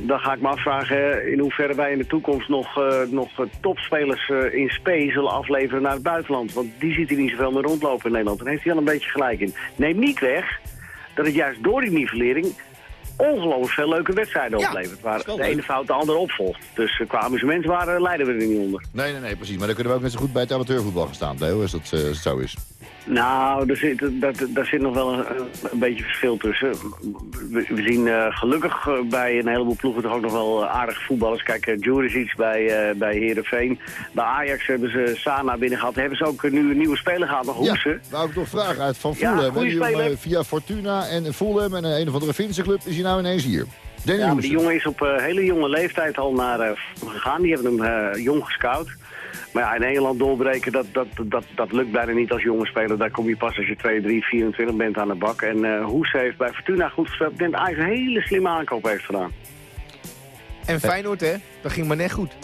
S8: dan ga ik me afvragen eh, in hoeverre wij in de toekomst nog, eh, nog eh, topspelers eh, in spe zullen afleveren naar het buitenland. Want die ziet hij niet zoveel meer rondlopen in Nederland. Daar heeft hij al een beetje gelijk in. Neem niet weg dat het juist door die nivellering ongelooflijk veel leuke wedstrijden
S6: Ja,
S8: oplevert. Waar de ene fout de andere opvolgt. Dus qua amusementswaarde leiden we er niet onder.
S4: Nee, nee, nee, precies. Maar dan kunnen we ook net zo goed bij het amateurvoetbal gaan staan, Leo, als dat, eh, zo is.
S8: Nou, er zit, daar zit nog wel een, een beetje verschil tussen. We, we zien eh, gelukkig eh, bij een heleboel ploegen toch ook nog wel eh, aardige voetballers. Kijk, uh, Juricic bij, uh, bij Heerenveen. Bij Ajax hebben ze Sana binnen gehad. Hebben ze ook nu een nieuwe speler gehad, nog Hoesen.
S4: Ja, wou ik nog vragen uit Van
S8: Ja,
S4: Fulham. die
S8: speler.
S4: via Fortuna en Fulham en een of andere Finse club is hij nou ineens hier. Danny
S8: Ja, maar die jongen is op hele jonge leeftijd al naar gegaan. Die hebben hem jong gescout. Maar ja, in Nederland doorbreken, dat, dat, dat, dat lukt bijna niet als jonge speler. Daar kom je pas als je 2, 3, 24 bent aan de bak. En uh, Hoes heeft bij Fortuna goed gespeeld. Ik denk dat hij een hele slimme aankoop heeft gedaan.
S6: En Feyenoord, hè? Dat ging maar net goed.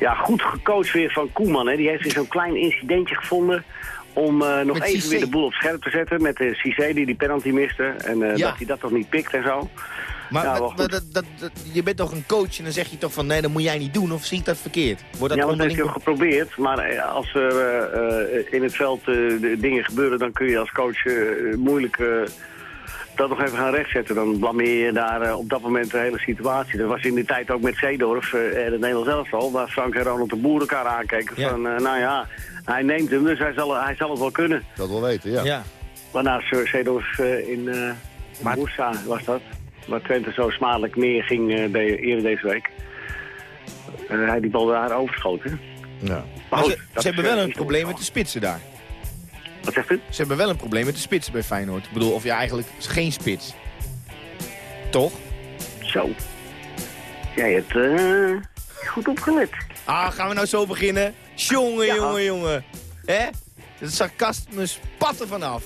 S8: Ja, goed gecoacht weer van Koeman. Hè. Die heeft weer zo'n klein incidentje gevonden om uh, nog
S6: Met
S8: even
S6: Cissé.
S8: weer de boel op scherp te zetten. Met de Cissé die die penalty miste. En uh,
S6: Ja.
S8: dat hij dat toch niet pikt en zo.
S6: Maar,
S8: Ja,
S6: maar- maar dat, dat, dat- je bent toch een coach en dan zeg je toch van... nee, dat moet jij niet doen of zie ik dat verkeerd? Wordt dat
S8: ja, dat
S6: onderling...
S8: ook geprobeerd. Maar eh, als er eh, eh, in het veld eh, dingen gebeuren, dan kun je als coach eh, moeilijk eh, dat nog even gaan rechtzetten. Dan blameer je daar op dat moment de hele situatie. Dat was in die tijd ook met Zeedorf eh, en het Nederlands elftal, waar Frank en Ronald de Boer elkaar aankeken.
S6: Ja.
S8: Van, eh, nou ja, hij neemt hem, dus hij zal, hij zal het wel kunnen.
S4: Dat wel weten, ja.
S6: Ja.
S8: Waarna Sir Zeedorf eh, in uh,
S6: Maar-
S8: Boersa was dat, waar Twente zo smadelijk neerging eh, de, eerder deze week. Eh, hij die bal daar overschoten.
S4: Ja.
S8: Maar
S6: Maar
S8: goed,
S6: ze, hebben
S8: eh,
S6: wel een
S8: niet
S6: probleem met de spitsen daar.
S8: Wat zegt u?
S6: Ze hebben wel een probleem met de spitsen bij Feyenoord. Ik bedoel, of ja, eigenlijk is geen spits. Toch?
S8: Zo. Jij hebt eh, goed opgelet.
S6: Ah, gaan we nou zo beginnen? Jongen,
S8: Ja.
S6: jongen, jongen. Hè? Het sarcasme spat er vanaf.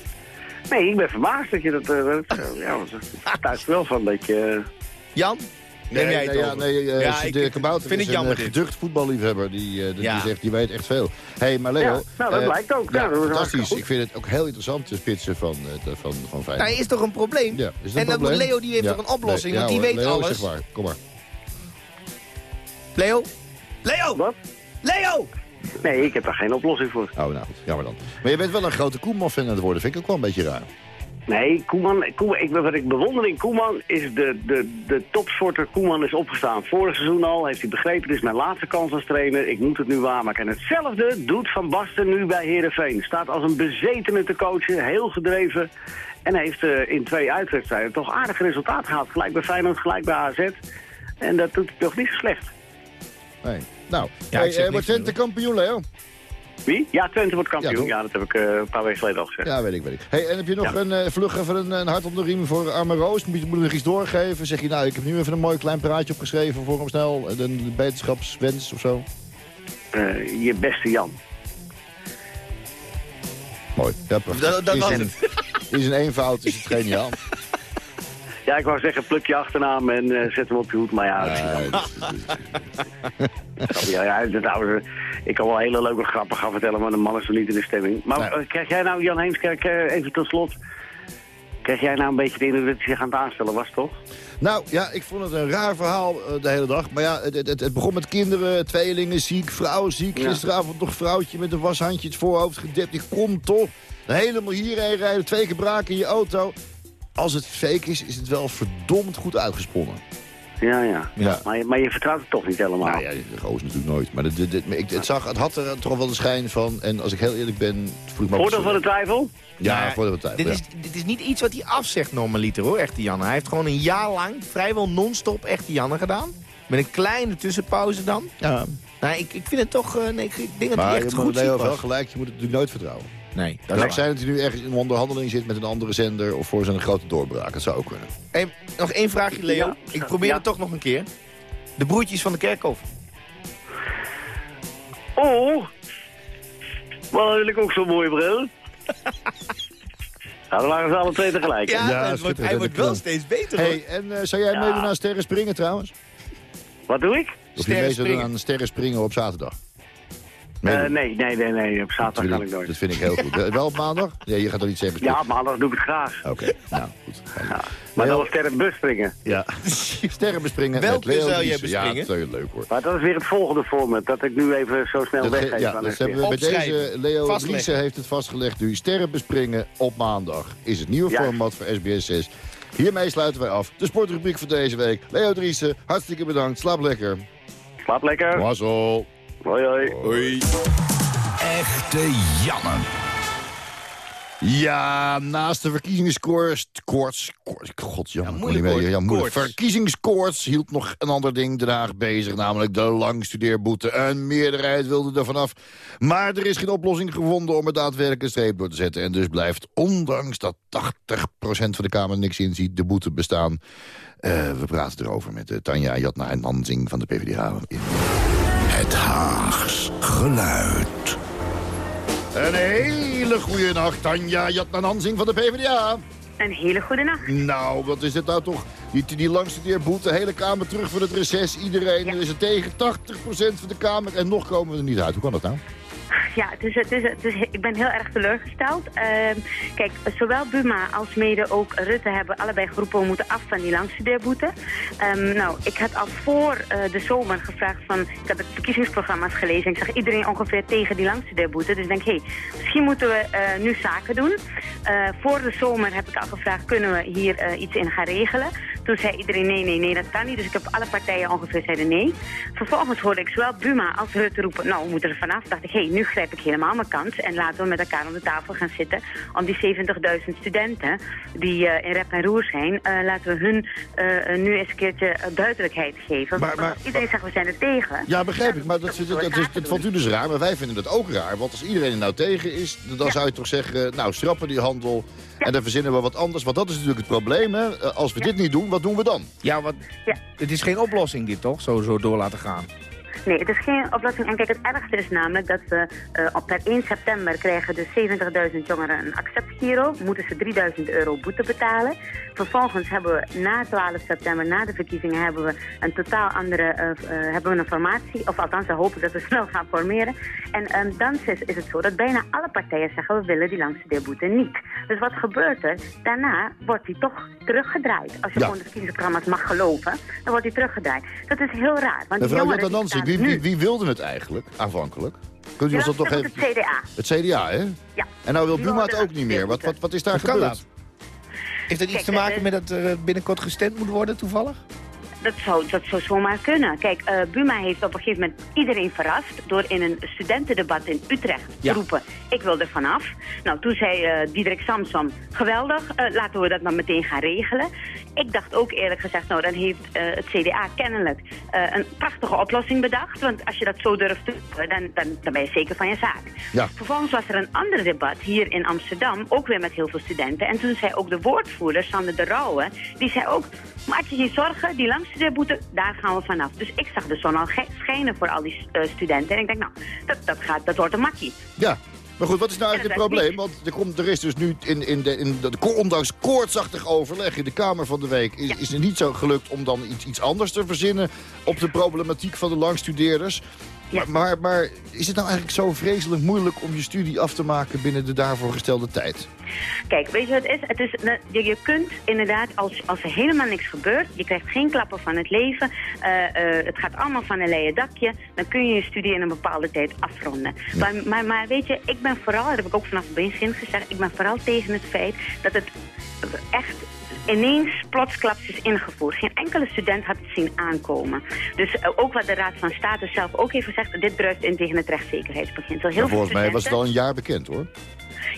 S8: Nee, ik ben verbaasd dat je dat... eh, dat eh, ja, thuis wel van dat je...
S6: Jan? Neem jij het
S4: nee, ja, nee, eh,
S6: Ja, ik
S4: Kabouter
S6: vind
S4: is
S6: het jammer
S4: een eh,
S6: dit.
S4: geducht voetballiefhebber. Die, eh, die,
S6: Ja.
S4: die zegt, die weet echt veel. hey, maar Leo...
S8: Ja, nou, dat
S4: eh,
S8: blijkt ook.
S4: Ja,
S8: dat is
S4: fantastisch. Ik vind het ook heel interessant, de spitsen van, eh, de- van, van Feyenoord.
S6: Nou, is toch een probleem?
S4: Ja, is dat
S6: en
S4: een
S6: dan moet
S4: probleem?
S6: Leo, die heeft
S4: Ja.
S6: toch een oplossing,
S4: Nee,
S6: want
S4: ja,
S6: die
S4: hoor,
S6: weet
S4: Leo,
S6: alles.
S4: zeg maar. Kom maar.
S6: Leo? Leo!
S8: Wat?
S6: Leo!
S8: Nee, ik heb daar geen oplossing voor.
S4: Oh, nou. Jammer dan. Maar je bent wel een grote Koeman-fan aan het worden. Vind ik ook wel een beetje raar.
S8: Nee, Koeman, Koeman ik, wat ik bewonder in Koeman is de, de, de topsporter Koeman is opgestaan. Vorig seizoen al heeft hij begrepen, dit is mijn laatste kans als trainer. Ik moet het nu waarmaken. En hetzelfde doet Van Basten nu bij Heerenveen. Staat als een bezetene te coachen, heel gedreven. En heeft eh, in twee uitwedstrijden toch aardig resultaat gehaald. Gelijk bij Feyenoord, gelijk bij AZ. En dat doet hij toch niet zo slecht.
S4: Nee. Nou,
S6: Ja,
S4: hey, eh, wordt Twente kampioen, Leo?
S8: Wie? Ja, Twente wordt kampioen. Ja, dat heb ik eh, een paar weken geleden al gezegd.
S4: Ja, weet ik, weet ik. Hey, en heb je nog
S8: Ja.
S4: een uh, vlug even een, een hart op de riem voor Arme Roos? Moet je moet je nog iets doorgeven? Zeg je, nou, ik heb nu even een mooi klein praatje opgeschreven voor hem snel. Een beterschapswens of zo?
S8: Eh, je beste Jan.
S4: Mooi. Ja.
S3: Dat, dat
S4: is,
S3: was
S4: in,
S3: het.
S4: is in één fout is het geniaal.
S8: Ja, ik wou zeggen, pluk je achternaam en eh, zet hem op je hoed. Maar ja, ja, ja ik kan wel hele leuke grappen gaan vertellen, maar de man is nog niet in de stemming. Maar
S4: Nee.
S8: eh, krijg jij nou, Jan Heemskerk, eh, even tot slot. Krijg jij nou een beetje de indruk dat hij zich aan het aanstellen was, toch?
S4: Nou ja, ik vond het een raar verhaal de hele dag. Maar ja, het, het, het begon met kinderen, tweelingen ziek, vrouw ziek.
S8: Ja.
S4: Gisteravond nog vrouwtje met een washandje het voorhoofd gedept. Die komt toch helemaal hierheen rijden, twee keer braken in je auto. Als het fake is, is het wel verdomd goed uitgesponnen.
S8: Ja, ja.
S4: Ja.
S8: Maar, je- maar je vertrouwt het toch niet helemaal?
S4: Nou ja, de goos natuurlijk nooit. Maar dit, dit, dit- ik, het, zag, het had er toch wel de schijn van. En als ik heel eerlijk ben, vroeg ik me af-
S8: Voordeel van de twijfel?
S4: Ja,
S3: Nou,
S4: voordeel van de
S3: Dit
S4: twijfel,
S3: is, dit is niet iets wat hij afzegt normaliter hoor, echte Janne. Hij heeft gewoon een jaar lang vrijwel non-stop echte Janne gedaan. Met een kleine tussenpauze dan.
S4: ja. Ja.
S3: Nou, ik, ik vind het toch, eh, nee, ik denk dat hij
S4: Maar
S3: echt
S4: je
S3: goed
S4: wel
S3: was.
S4: gelijk, je moet het natuurlijk nooit vertrouwen.
S3: Nee, dat waar.
S4: zijn dat hij nu ergens in onderhandeling zit met een andere zender... of voor zijn grote doorbraak. Dat zou ook kunnen.
S3: Hey, nog één vraagje, Leo.
S8: Ja.
S3: Ik probeer
S8: Ja.
S3: het toch nog een keer. De broertjes van de Kerkhof.
S8: Oh, maar wil ik ook zo'n mooie bril. nou, dan waren ze alle twee tegelijk.
S3: Ja,
S4: Ja,
S3: het wordt, hij wordt wel steeds beter hoor.
S4: hey, en eh, zou jij
S8: Ja.
S4: meedoen aan sterren springen trouwens?
S8: Wat doe ik?
S4: Of je
S3: Sterren
S4: mee zou doen
S3: springen.
S4: aan sterren springen op zaterdag?
S8: Eh, nee, nee, nee, nee. Op zaterdag kan
S4: ik,
S8: nooit.
S4: dat vind ik heel goed. Wel op maandag? Ja, je gaat er niet zeggen.
S8: Ja, maandag doe ik het graag.
S4: Oké, nou goed.
S8: Ja. Maar
S4: Leo-
S8: dan sterren bus springen.
S4: Ja. sterren bespringen
S3: Welke
S4: Leo
S3: zou jij
S4: Driessen. Ja,
S3: bespringen?
S4: dat is heel leuk hoor.
S8: Maar dat is weer het volgende format. Dat ik nu even zo snel
S4: Dat,
S8: weggeef
S4: ja,
S8: aan
S4: dat
S8: het
S4: hebben we bij deze. Leo. Driessen heeft het vastgelegd nu. Sterren bespringen op maandag is het nieuwe
S8: Ja.
S4: format voor SBS 6. Hiermee sluiten wij af. De sportrubriek voor deze week. Leo Driessen, hartstikke bedankt. Slaap lekker.
S8: Slaap lekker.
S4: Mazzel.
S8: Hoi, hoi.
S4: Hoi.
S7: Echte Janne.
S4: Ja, naast de verkiezingskoorts... Koorts, koorts, god, jammer.
S3: Ja, moeilijk.
S4: Ja, moeilijk. Verkiezingskoorts hield nog een ander ding Den Haag bezig. Namelijk de langstudeerboete. Een meerderheid wilde er vanaf. Maar er is geen oplossing gevonden om er daadwerkelijk een streep door te zetten. En dus blijft, ondanks dat 80% van de Kamer niks inziet, de boete bestaan. Eh, we praten erover met uh, Tanja Jatna en Nansing van de PvdA.
S7: Het Haags geluid.
S4: Een hele goede nacht, Tanja Jatna Nansing van de PvdA.
S9: Een hele goede nacht.
S4: Nou, wat is dit nou toch? Die, die langstudeerboete, hele Kamer terug voor het reces. Iedereen
S9: Ja.
S4: is er tegen, 80% van de Kamer. En nog komen we er niet uit. Hoe kan dat nou?
S9: Ja, het het is, het is, ik ben heel erg teleurgesteld. Ehm, kijk, zowel Buma als mede ook Rutte hebben allebei geroepen... moeten af van die langstudeerboete. Ehm, nou, ik had al voor eh, de zomer gevraagd van... ik heb het verkiezingsprogramma's gelezen... en ik zag iedereen ongeveer tegen die langstudeerboete. Dus ik denk, hé, hey, misschien moeten we eh, nu zaken doen. Eh, voor de zomer heb ik al gevraagd... kunnen we hier iets in gaan regelen? Toen zei iedereen, nee, nee, nee, dat kan niet. Dus ik heb alle partijen ongeveer zeiden nee. Vervolgens hoorde ik zowel Buma als Rutte roepen... nou, we moeten er vanaf. dacht ik, hé, hey, nu grijp ik helemaal mijn kans. En laten we met elkaar om de tafel gaan zitten... om die 70.000 studenten die eh, in rep en roer zijn... eh, laten we hun eh, nu eens een keertje duidelijkheid geven.
S4: Maar- maar-
S9: Want iedereen zegt, we zijn er tegen.
S4: Ja, begrijp ik. Maar dat, dat, dat, dat, vond u dus raar. Maar wij vinden dat ook raar. Want als iedereen er nou tegen is, dan
S9: Ja.
S4: zou je toch zeggen... nou, schrappen die handel
S9: Ja.
S4: en dan verzinnen we wat anders. Want dat is natuurlijk het probleem, hè. Als we
S9: Ja.
S4: dit niet doen, wat doen we dan?
S3: Ja, wat,
S9: Ja.
S3: het is geen oplossing dit toch? Zo, zo door laten gaan.
S9: Nee, het is geen oplossing. En kijk, het ergste is namelijk dat we op per 1 september krijgen de 70.000 jongeren een acceptgiro. Moeten ze 3000 euro boete betalen. Vervolgens hebben we na 12 september, na de verkiezingen, hebben we een totaal andere eh, eh, hebben we een formatie. Of althans, we hopen dat we snel gaan formeren. En ehm, dan is, is het zo dat bijna alle partijen zeggen we willen die langstudeerboete niet. Dus wat gebeurt er? Daarna wordt die toch teruggedraaid. Als je
S4: Ja.
S9: gewoon de verkiezingsprogramma's mag geloven, dan wordt die teruggedraaid. Dat is heel raar. Want
S4: Mevrouw
S9: jongeren
S4: Wie, wie, wilde het eigenlijk, aanvankelijk? Kunt u ons dat nog even...
S9: is het CDA.
S4: Het CDA, hè?
S9: Ja.
S4: En nou wil Buma het ook niet meer. Wat, wat, wat is daar gebeurd?
S3: dat? Heeft dat iets
S9: Kijk,
S3: te maken
S9: eh,
S3: met dat er binnenkort gestemd moet worden toevallig?
S9: Dat zou, dat zou zomaar kunnen. Kijk, eh, Buma heeft op een gegeven moment iedereen verrast... door in een studentendebat in Utrecht
S3: Ja.
S9: te roepen... ik wil er vanaf. Nou, toen zei eh Diederik Samsom... geweldig, eh, laten we dat maar meteen gaan regelen. Ik dacht ook eerlijk gezegd... nou, dan heeft het CDA kennelijk een prachtige oplossing bedacht. Want als je dat zo durft te doen, dan, dan, dan ben je zeker van je zaak.
S4: Ja.
S9: Vervolgens was er een ander debat hier in Amsterdam, ook weer met heel veel studenten. En toen zei ook de woordvoerder, Sander de Rauwe, die zei ook... maak je geen zorgen, die langstudeerboete, daar gaan we vanaf. Dus ik zag de zon al schijnen voor al die eh, studenten. En ik denk, nou, dat, dat, gaat, dat wordt een makkie.
S4: Ja, Maar goed, wat is nou eigenlijk het probleem? Want er, komt, er is dus nu, in, in de, in de, de- ondanks koortsachtig overleg in de Kamer van de Week... is, is het niet zo gelukt om dan iets, iets anders te verzinnen... op de problematiek van de langstudeerders.
S9: Ja.
S4: Maar, maar, maar is het nou eigenlijk zo vreselijk moeilijk om je studie af te maken... binnen de daarvoor gestelde tijd?
S9: Kijk, weet je wat het is? Het is je, je kunt inderdaad, als, als er helemaal niks gebeurt... je krijgt geen klappen van het leven... eh, eh, het gaat allemaal van een leien dakje... dan kun je je studie in een bepaalde tijd afronden. Maar, maar, maar weet je, ik ben vooral, dat heb ik ook vanaf het begin gezegd... ik ben vooral tegen het feit dat het echt ineens plotsklaps is ingevoerd. Geen enkele student had het zien aankomen. Dus eh, ook wat de Raad van State zelf ook heeft gezegd... dit druist in tegen het rechtszekerheidsbeginsel. Heel
S4: Maar volgens mij was het al een jaar bekend, hoor.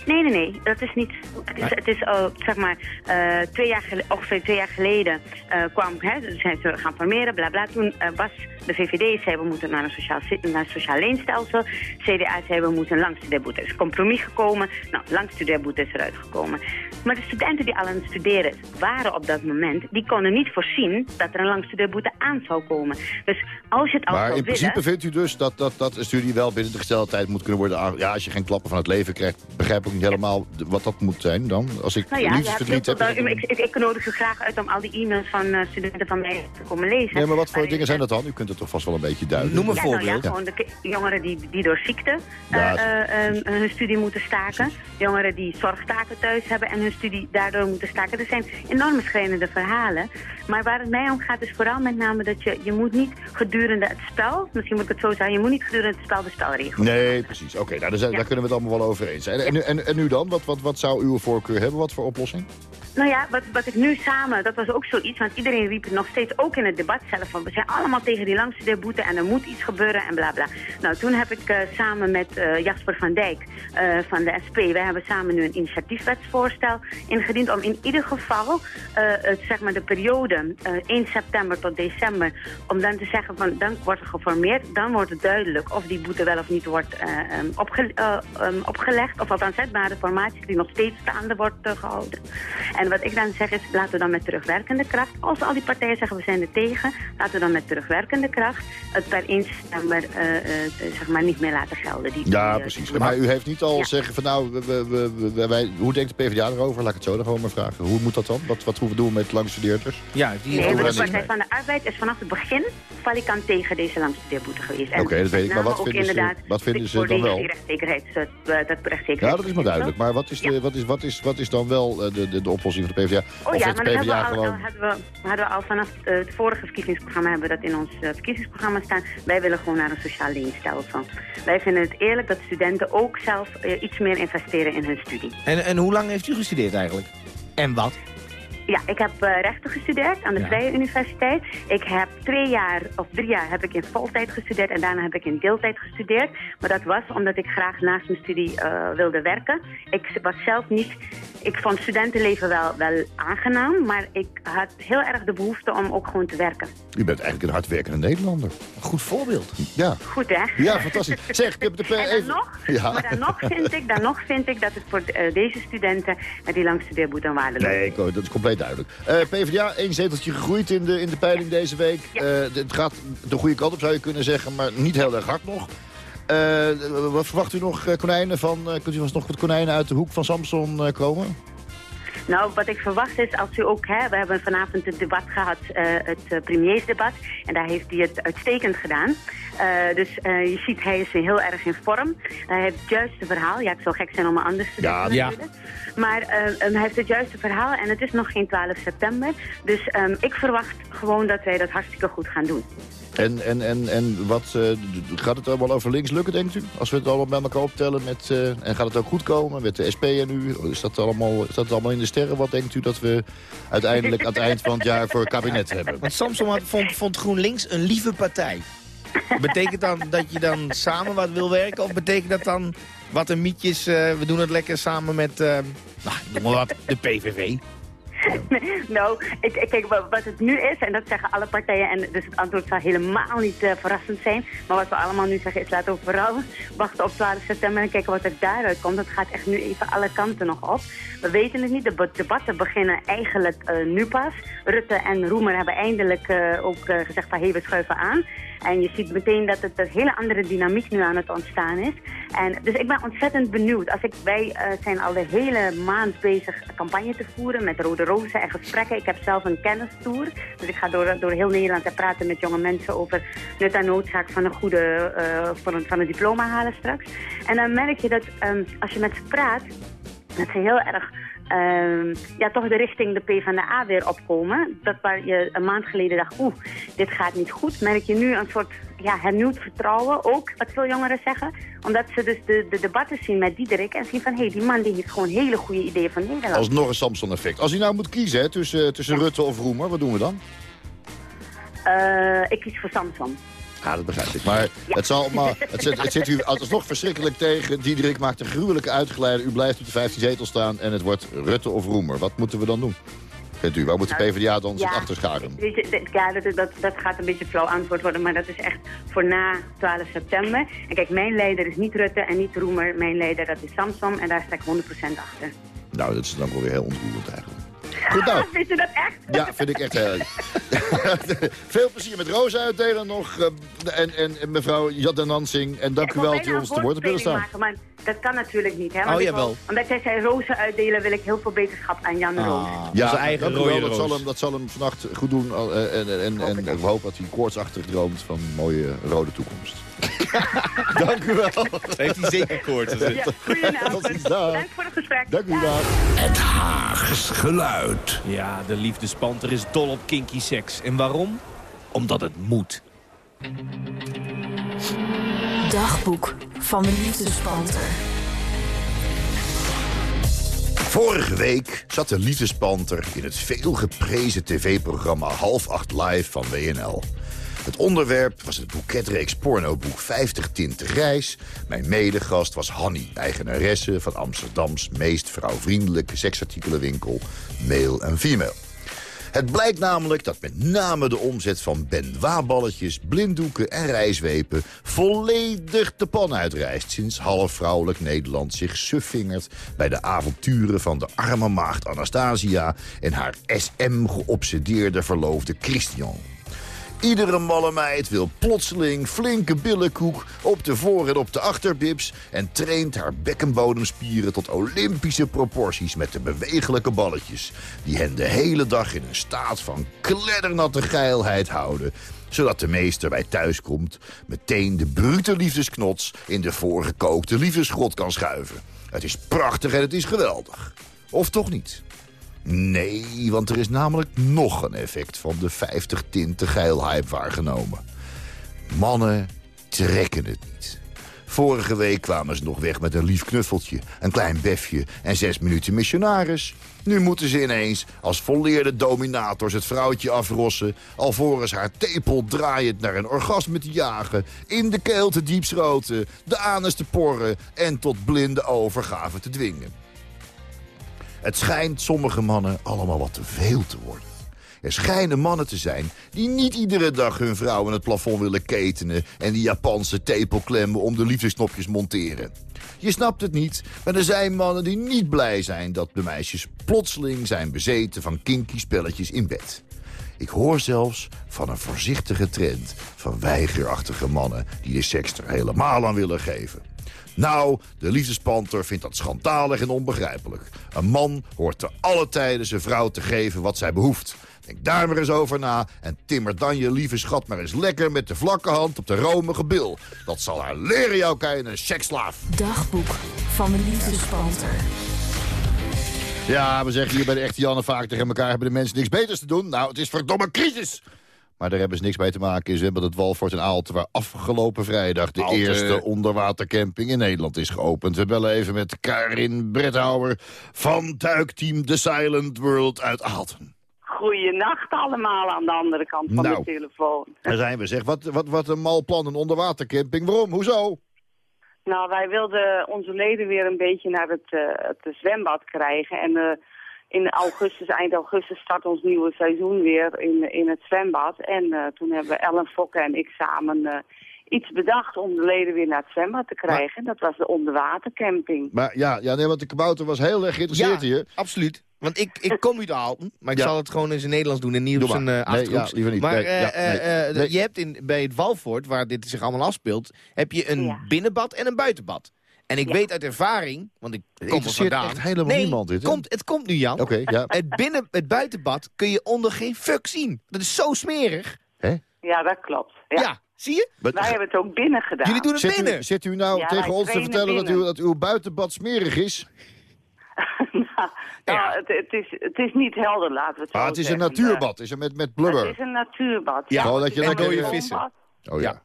S9: Nee, nee, nee. Dat is niet. Het is, het is al, zeg maar, eh, twee jaar ongeveer twee jaar geleden eh, kwam, hè, zijn ze gaan formeren, bla bla. Toen was de VVD, zei we moeten naar een sociaal, naar een sociaal leenstelsel. CDA zei we moeten een langstudeerboete. Er is een compromis gekomen. Nou, langstudeerboete is eruit gekomen. Maar de studenten die al aan het studeren waren op dat moment, die konden niet voorzien dat er een langstudeerboete aan zou komen. Dus als je het al
S4: Maar in
S9: willen...
S4: principe vindt u dus dat, dat, dat een studie wel binnen de gestelde tijd moet kunnen worden Ja, als je geen klappen van het leven krijgt, begrijp ik niet helemaal de- wat dat moet zijn dan. Als ik
S9: Nou ja,
S4: liefdesverdriet heb...
S9: ik, ik, ik nodig u graag uit om al die e-mails van eh, studenten van mij te komen lezen.
S4: Nee, maar wat voor dingen zijn dat dan? U kunt het toch vast wel een beetje duiden.
S6: Noem een
S9: Ja, nou
S6: voorbeeld.
S9: ja, gewoon de jongeren die, die door ziekte eh,
S4: Ja,
S9: eh, eh, hun studie moeten staken. Jongeren die zorgtaken thuis hebben en hun studie daardoor moeten staken. Er zijn enorme schrijnende verhalen. Maar waar het mij om gaat is vooral met name dat je, je moet niet gedurende het spel, misschien moet ik het zo zeggen, je moet niet gedurende het spel de spelregels.
S4: Nee, precies. Oké, nou, daar, daar kunnen we het allemaal wel over eens zijn. En, en, en, en nu dan? Wat, wat, wat zou uw voorkeur hebben? Wat voor oplossing?
S9: Nou ja, wat, wat ik nu samen, dat was ook zoiets, want iedereen riep het nog steeds, ook in het debat zelf, van we zijn allemaal tegen die langstudeerboete en er moet iets gebeuren en bla bla. Nou, toen heb ik eh, samen met eh, Jasper van Dijk eh, van de SP, wij hebben samen nu een initiatiefwetsvoorstel ingediend om in ieder geval, het, zeg maar de periode eh 1 september tot december, om dan te zeggen van, dan wordt er geformeerd, dan wordt het duidelijk of die boete wel of niet wordt eh, ehm, opge- eh, ehm, opgelegd, of althans het maar de formatie die nog steeds staande wordt eh, gehouden. En wat ik dan zeg is, laten we dan met terugwerkende kracht, als al die partijen zeggen we zijn er tegen, laten we dan met terugwerkende kracht het per 1 september eh, eh, zeg maar niet meer laten gelden. Die,
S4: Ja,
S9: die, eh,
S4: precies.
S9: die-
S4: Maar u heeft niet al
S9: Ja.
S4: zeggen van nou, we, we, we- wij, hoe denkt de PvdA erover? Laat ik het zo dan gewoon maar vragen. Hoe moet dat dan? Wat, wat hoeven we doen met langstudeerders?
S6: Ja, die
S9: Nee, maar de
S4: niks
S9: Partij
S4: mee.
S9: van de Arbeid is vanaf het begin valikant tegen deze langstudeerboete geweest. En
S4: Oké, dat weet ik. Maar wat vinden ze- wat vinden ze dan wel?
S9: rechtszekerheid, dat, eh, dat rechtszekerheid.
S4: Ja, dat is maar duidelijk. Maar wat is, de, wat is, wat is, wat is dan wel eh, de, de, de oplossing van de PvdA?
S9: Oh ja, maar
S4: de
S9: dat hebben we, al,
S4: gewoon...
S9: hadden, we, hadden we al vanaf eh, het vorige verkiezingsprogramma hebben we dat in ons eh, verkiezingsprogramma staan. Wij willen gewoon naar een sociaal leenstelsel. Wij vinden het eerlijk dat studenten ook zelf eh, iets meer investeren in hun studie.
S6: En, en hoe lang heeft u gestudeerd eigenlijk? En wat?
S9: Ja, ik heb eh, rechten gestudeerd aan de
S6: Ja.
S9: Vrije Universiteit. Ik heb twee jaar of drie jaar heb ik in voltijd gestudeerd en daarna heb ik in deeltijd gestudeerd. Maar dat was omdat ik graag naast mijn studie eh, wilde werken. Ik was zelf niet... Ik vond studentenleven wel, wel aangenaam, maar ik had heel erg de behoefte om ook gewoon te werken.
S4: U bent eigenlijk een hardwerkende Nederlander.
S6: Een goed voorbeeld.
S4: Ja,
S9: Goed, hè?
S4: ja fantastisch. Zeg, de, de,
S9: En dan
S4: even...
S9: nog,
S4: Ja.
S9: maar dan nog, vind ik, dan nog vind ik dat het voor eh, deze studenten met die langstudeerboete een waarde
S4: Nee, ik, dat is compleet duidelijk. Eh, PvdA, één zeteltje gegroeid in de, in de peiling deze week.
S9: Ja.
S4: Eh, het gaat de goede kant op, zou je kunnen zeggen, maar niet heel erg hard nog. Eh, wat verwacht u nog, eh, konijnen van... eh, kunt u ons nog wat konijnen uit de hoek van Samson eh, komen?
S9: Nou, wat ik verwacht is, als u ook, hè, we hebben vanavond het debat gehad, eh, het eh, premiersdebat. En daar heeft hij het uitstekend gedaan. Eh, dus eh, je ziet, hij is heel erg in vorm. hij heeft het juiste verhaal. Ja, ik zou gek zijn om een anders te
S4: Ja,
S6: ja.
S9: Maar hij heeft het juiste verhaal en het is nog geen 12 september. Dus ehm, ik verwacht gewoon dat wij dat hartstikke goed gaan doen.
S4: En, en, en, en wat, eh, gaat het allemaal over links lukken, denkt u? Als we het allemaal bij elkaar optellen. Met, eh, en gaat het ook goed komen met de SP en u? Is dat, allemaal, is dat allemaal in de sterren? Wat denkt u dat we uiteindelijk aan het eind van het jaar voor kabinet hebben?
S6: Want Samson vond, vond GroenLinks een lieve partij. Betekent dan dat je dan samen wat wil werken? Of betekent dat dan wat een mietjes, eh, we doen het lekker samen met, nou, noem maar wat, de PVV?
S9: nou, ik, kijk, wa- wat het nu is, en dat zeggen alle partijen, en dus het antwoord zal helemaal niet eh, verrassend zijn. Maar wat we allemaal nu zeggen is, laten we vooral wachten op 12 september en kijken wat er daaruit komt. Dat gaat echt nu even alle kanten nog op. We weten het niet, de debatten beginnen eigenlijk eh, nu pas. Rutte en Roemer hebben eindelijk eh, ook gezegd van, hé, we schuiven aan. En je ziet meteen dat het een hele andere dynamiek nu aan het ontstaan is. En, dus ik ben ontzettend benieuwd. Als ik, wij zijn al de hele maand bezig campagne te voeren met Rode En gesprekken. Ik heb zelf een kennistour. Dus ik ga door, door heel Nederland en praten met jonge mensen over nut en noodzaak van een goede, eh, van, een, van een diploma halen straks. En dan merk je dat ehm, als je met ze praat, dat ze heel erg ehm, ja, toch de richting de PvdA weer opkomen. Dat waar je een maand geleden dacht, oeh, dit gaat niet goed. Merk je nu een soort ja, hernieuwd vertrouwen, ook wat veel jongeren zeggen. Omdat ze dus de, de debatten zien met Diederik en zien van, hé, hey, die man die heeft gewoon hele goede ideeën van Nederland.
S4: Alsnog een Samson-effect. Als hij nou moet kiezen hè, tussen, tussen Rutte of Roemer, wat doen we dan?
S9: Eh, ik kies voor Samson.
S4: Ja, dat begrijp ik. Maar het, zal, maar het, zit, het zit u alsnog verschrikkelijk tegen. Diederik maakt een gruwelijke uitgeleider. U blijft op de 15 zetel staan en het wordt Rutte of Roemer. Wat moeten we dan doen? Vindt u, waar moet de
S9: Nou,
S4: PvdA dan zich
S9: ja.
S4: achter scharen?
S9: Ja, dat, dat, dat gaat een beetje flauw antwoord worden, maar dat is echt voor na 12 september. En kijk, mijn leider is niet Rutte en niet Roemer. Mijn leider, dat is Samson en daar sta ik 100% achter.
S4: Nou, dat is dan wel weer heel ontroerend eigenlijk. Goed nou.
S9: Vind je dat echt?
S4: Ja, vind ik echt heel... Veel plezier met rozen uitdelen nog. eh, en, en, en mevrouw Jadda Nansing. En dank u wel dat u ons te woord hebt willen staan.
S9: Maken, maar dat kan natuurlijk niet. Hè?
S6: Oh,
S9: Want
S6: jawel.
S9: wil- omdat jij zei rozen uitdelen, wil ik heel veel beterschap aan Jan Roos.
S4: Ja,
S6: eigen
S4: wel. Dat zal,
S6: roos.
S4: hem, dat zal hem vannacht goed doen. eh, En, en, en, en, ik hoop dat hij koortsachtig droomt van een mooie rode toekomst. dank u wel.
S6: Heeft hij zeker koorts.
S9: Ja, goedenavond. Dank voor het gesprek.
S4: Dank u wel.
S7: Het Haags geluid.
S6: Ja, de liefdespanter is dol op kinky seks. En waarom? Omdat het moet.
S10: Dagboek van de liefdespanter.
S4: Vorige week zat de liefdespanter in het veelgeprezen tv-programma Half Acht Live van WNL. Het onderwerp was het boeketreeks pornoboek 50 Tinten Grijs. Mijn medegast was Hanny, eigenaresse van Amsterdams meest vrouwvriendelijke seksartikelenwinkel Male en Female. Het blijkt namelijk dat met name de omzet van Benoit-balletjes, blinddoeken en rijzwepen volledig de pan uitreist sinds halfvrouwelijk Nederland zich suffingert bij de avonturen van de arme maagd Anastasia en haar SM-geobsedeerde verloofde Christian. Iedere malle meid wil plotseling flinke billenkoek op de voor- en op de achterbibs... en traint haar bekkenbodemspieren tot olympische proporties met de bewegelijke balletjes... die hen de hele dag in een staat van kleddernatte geilheid houden... zodat de meester bij thuis komt meteen de brute liefdesknots... in de voorgekookte liefdesgrot kan schuiven. Het is prachtig en het is geweldig. Of toch niet? Nee, want er is namelijk nog een effect van de 50 tinten geilhype waargenomen. Mannen trekken het niet. Vorige week kwamen ze nog weg met een lief knuffeltje, een klein befje en zes minuten missionaris. Nu moeten ze ineens als volleerde dominators het vrouwtje afrossen... alvorens haar tepel draaiend naar een orgasme te jagen... in de keel te diepsroten, de anus te porren en tot blinde overgave te dwingen. Het schijnt sommige mannen allemaal wat te veel te worden. Er schijnen mannen te zijn die niet iedere dag hun vrouw in het plafond willen ketenen... en die Japanse tepelklemmen om de liefdesknopjes monteren. Je snapt het niet, maar er zijn mannen die niet blij zijn... dat de meisjes plotseling zijn bezeten van kinky spelletjes in bed. Ik hoor zelfs van een voorzichtige trend van weigerachtige mannen... die de seks er helemaal aan willen geven. Nou, de liefdespanter vindt dat schandalig en onbegrijpelijk. Een man hoort te alle tijden zijn vrouw te geven wat zij behoeft. Denk daar maar eens over na en timmer dan je lieve schat maar eens lekker met de vlakke hand op de romige bil. Dat zal haar leren jou kennen, een seksslaaf.
S10: Dagboek van de liefdespanter.
S4: Ja, we zeggen hier bij de echte Janne vaak tegen elkaar... hebben de mensen niks beters te doen. Nou, het is verdomme crisis. Maar daar hebben ze niks mee te maken in zwembad het Walfort en Aalten... waar afgelopen vrijdag de
S6: Aalten.
S4: eerste onderwatercamping in Nederland is geopend. We bellen even met Karin Bredhouwer van duikteam The Silent World uit Aalten.
S11: Goeienacht allemaal aan de andere kant van
S4: Nou.
S11: de telefoon.
S4: Daar zijn we, zeg. Wat, wat, wat een mal plan, een onderwatercamping. Waarom? Hoezo?
S11: Nou, wij wilden onze leden weer een beetje naar het, eh, het zwembad krijgen. En eh, in augustus, eind augustus start ons nieuwe seizoen weer in, in het zwembad. En eh, toen hebben Ellen Fokke en ik samen eh, iets bedacht om de leden weer naar het zwembad te krijgen. Dat was de onderwatercamping.
S4: Maar ja, ja nee, want de kabouter was heel erg geïnteresseerd hier.
S6: absoluut. Want ik, ik kom uit Aalten, maar ik
S4: Ja.
S6: zal het gewoon in zijn Nederlands doen en niet op zijn
S4: maar. Nee, ja, liever niet.
S6: Maar
S4: Nee,
S6: eh,
S4: ja,
S6: eh,
S4: nee.
S6: eh,
S4: Nee.
S6: je hebt in, bij het Walvoort, waar dit zich allemaal afspeelt... heb je een
S11: Ja.
S6: binnenbad en een buitenbad. En ik
S11: Ja.
S6: weet uit ervaring, want ik kom er vandaan...
S4: echt helemaal
S6: nee,
S4: niemand dit, hè?
S6: Komt, het komt nu, Jan.
S4: Oké, ja.
S6: Het, binnen, het buitenbad kun je onder geen fuck zien. Dat is zo smerig.
S11: Ja, dat klopt.
S6: Ja,
S11: Ja.
S6: zie je?
S4: Maar-
S11: Wij hebben het ook binnen gedaan.
S6: Jullie doen het
S4: Zit u,
S6: binnen.
S4: zit u nou
S11: Ja,
S4: tegen ons te vertellen dat, u, dat uw buitenbad smerig is?
S11: nou,
S6: Ja.
S11: het, het, is, het is niet helder, laten we het zo
S4: Ah, het is een natuurbad, is er met, met
S11: Het
S4: blubber.
S11: is een natuurbad.
S6: Ja,
S4: Gewoon dat je
S11: Het
S4: lekker-
S6: vissen.
S4: Oh ja.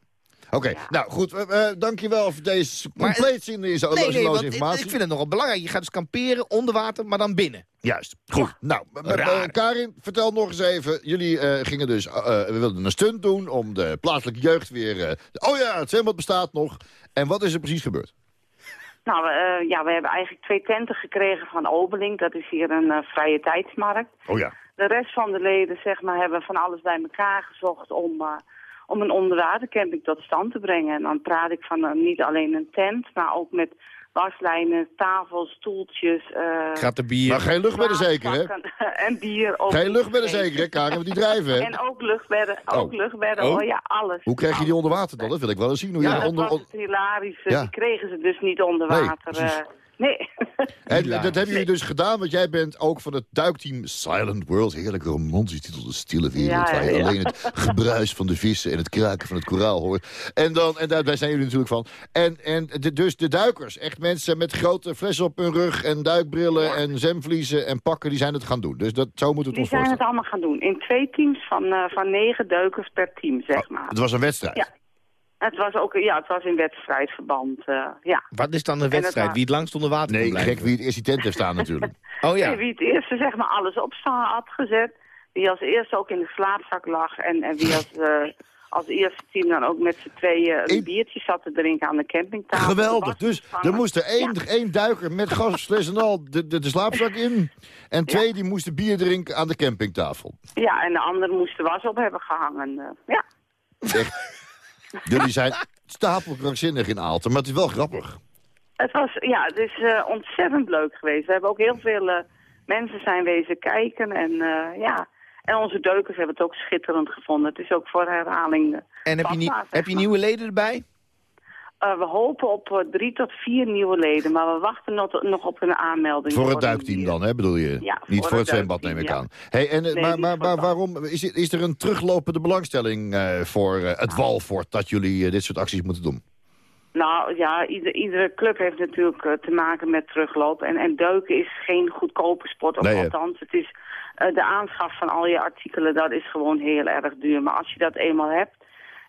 S4: Oké, nou goed, uh, dankjewel voor deze compleet zinloze
S6: Nee, nee, want
S4: informatie.
S6: ik, vind het nogal belangrijk. Je gaat dus kamperen onder water, maar dan binnen.
S4: Juist, goed. Nou,
S6: Raar.
S4: eh, Karin, vertel nog eens even. Jullie eh, gingen dus, eh, eh, we wilden een stunt doen om de plaatselijke jeugd weer... eh, oh ja, het zwembad bestaat nog. En wat is er precies gebeurd?
S11: Nou, eh, ja, we hebben eigenlijk twee tenten gekregen van Obeling. Dat is hier een eh, vrije tijdsmarkt.
S4: Oh ja.
S11: De rest van de leden zeg maar, hebben van alles bij elkaar gezocht om, eh, om een onderwatercamping tot stand te brengen. En dan praat ik van eh, niet alleen een tent, maar ook met waslijnen, tafels, stoeltjes. eh
S6: Gratten bier.
S4: Maar geen luchtbedden zeker, hè?
S11: en bier. ook
S4: Geen luchtbedden zeker, hè, Karin? Want die drijven, hè?
S11: En ook luchtbedden, ook
S4: Oh.
S11: luchtbedden,
S6: Oh.
S11: ja, alles.
S4: Hoe krijg je die onder water dan? Dat wil ik wel eens zien. Hoe
S11: Ja,
S4: je
S11: dat
S4: onder,
S11: was het hilarisch.
S4: Ja.
S11: Die kregen ze dus niet onder
S4: Nee,
S11: water.
S4: precies.
S11: Nee.
S4: En dat hebben jullie dus gedaan, want jij bent ook van het duikteam Silent World. Heerlijk romantisch titel, de stille wereld.
S11: Ja,
S4: waar je alleen het gebruis van de vissen en het kraken van het koraal hoort. En, dan, en daar, zijn jullie natuurlijk van. En, en de, dus de duikers, echt mensen met grote flessen op hun rug... en duikbrillen en zwemvliezen en pakken, die zijn het gaan doen. Dus dat, zo moeten we
S11: Die
S4: het ons
S11: zijn het allemaal gaan doen. In twee teams van, eh, van negen duikers per team, zeg maar.
S4: Het was een wedstrijd.
S11: Ja. Het was ook, ja, het was in wedstrijdverband, eh, ja.
S6: Wat is dan de wedstrijd? Wie het langst onder water
S4: Nee,
S6: blijven?
S4: gek wie het eerst die tent heeft staan natuurlijk.
S6: Oh ja.
S11: Wie het eerste, zeg maar, alles op had gezet. Wie als eerste ook in de slaapzak lag. En, en wie als, eh, als eerste team dan ook met z'n tweeën een
S4: Eén-
S11: biertje zat te drinken aan de campingtafel.
S4: Geweldig. Dus er moest er één, één duiker met gasfles en al de, de, de slaapzak in. En twee die moesten bier drinken aan de campingtafel.
S11: Ja, en de andere moest de was op hebben gehangen. eh, ja.
S4: Echt. Jullie zijn stapelkrankzinnig in Aalten, maar het is wel grappig.
S11: Het was, ja, het is eh, ontzettend leuk geweest. We hebben ook heel veel eh, mensen zijn wezen kijken en eh, ja. En onze deukers hebben het ook schitterend gevonden. Het is ook voor herhaling.
S6: En heb je, heb je nieuwe leden erbij?
S11: Eh, we hopen op eh, drie tot vier nieuwe leden, maar we wachten nog, nog op een aanmelding.
S4: Voor het duikteam dan, hè, bedoel je?
S11: Ja,
S4: Niet
S11: voor
S4: voor het
S11: het
S4: zwembad, neem ik aan. Hey, en, eh,
S11: Nee,
S4: maar maar, waarom is, er- is er een teruglopende belangstelling voor het Walfort... dat jullie dit soort acties moeten doen?
S11: Nou ja, ieder, iedere club heeft natuurlijk te maken met terugloop. En, en duiken is geen goedkope sport, of
S4: Nee,
S11: althans. Het is, de aanschaf van al je artikelen, dat is gewoon heel erg duur. Maar als je dat eenmaal hebt,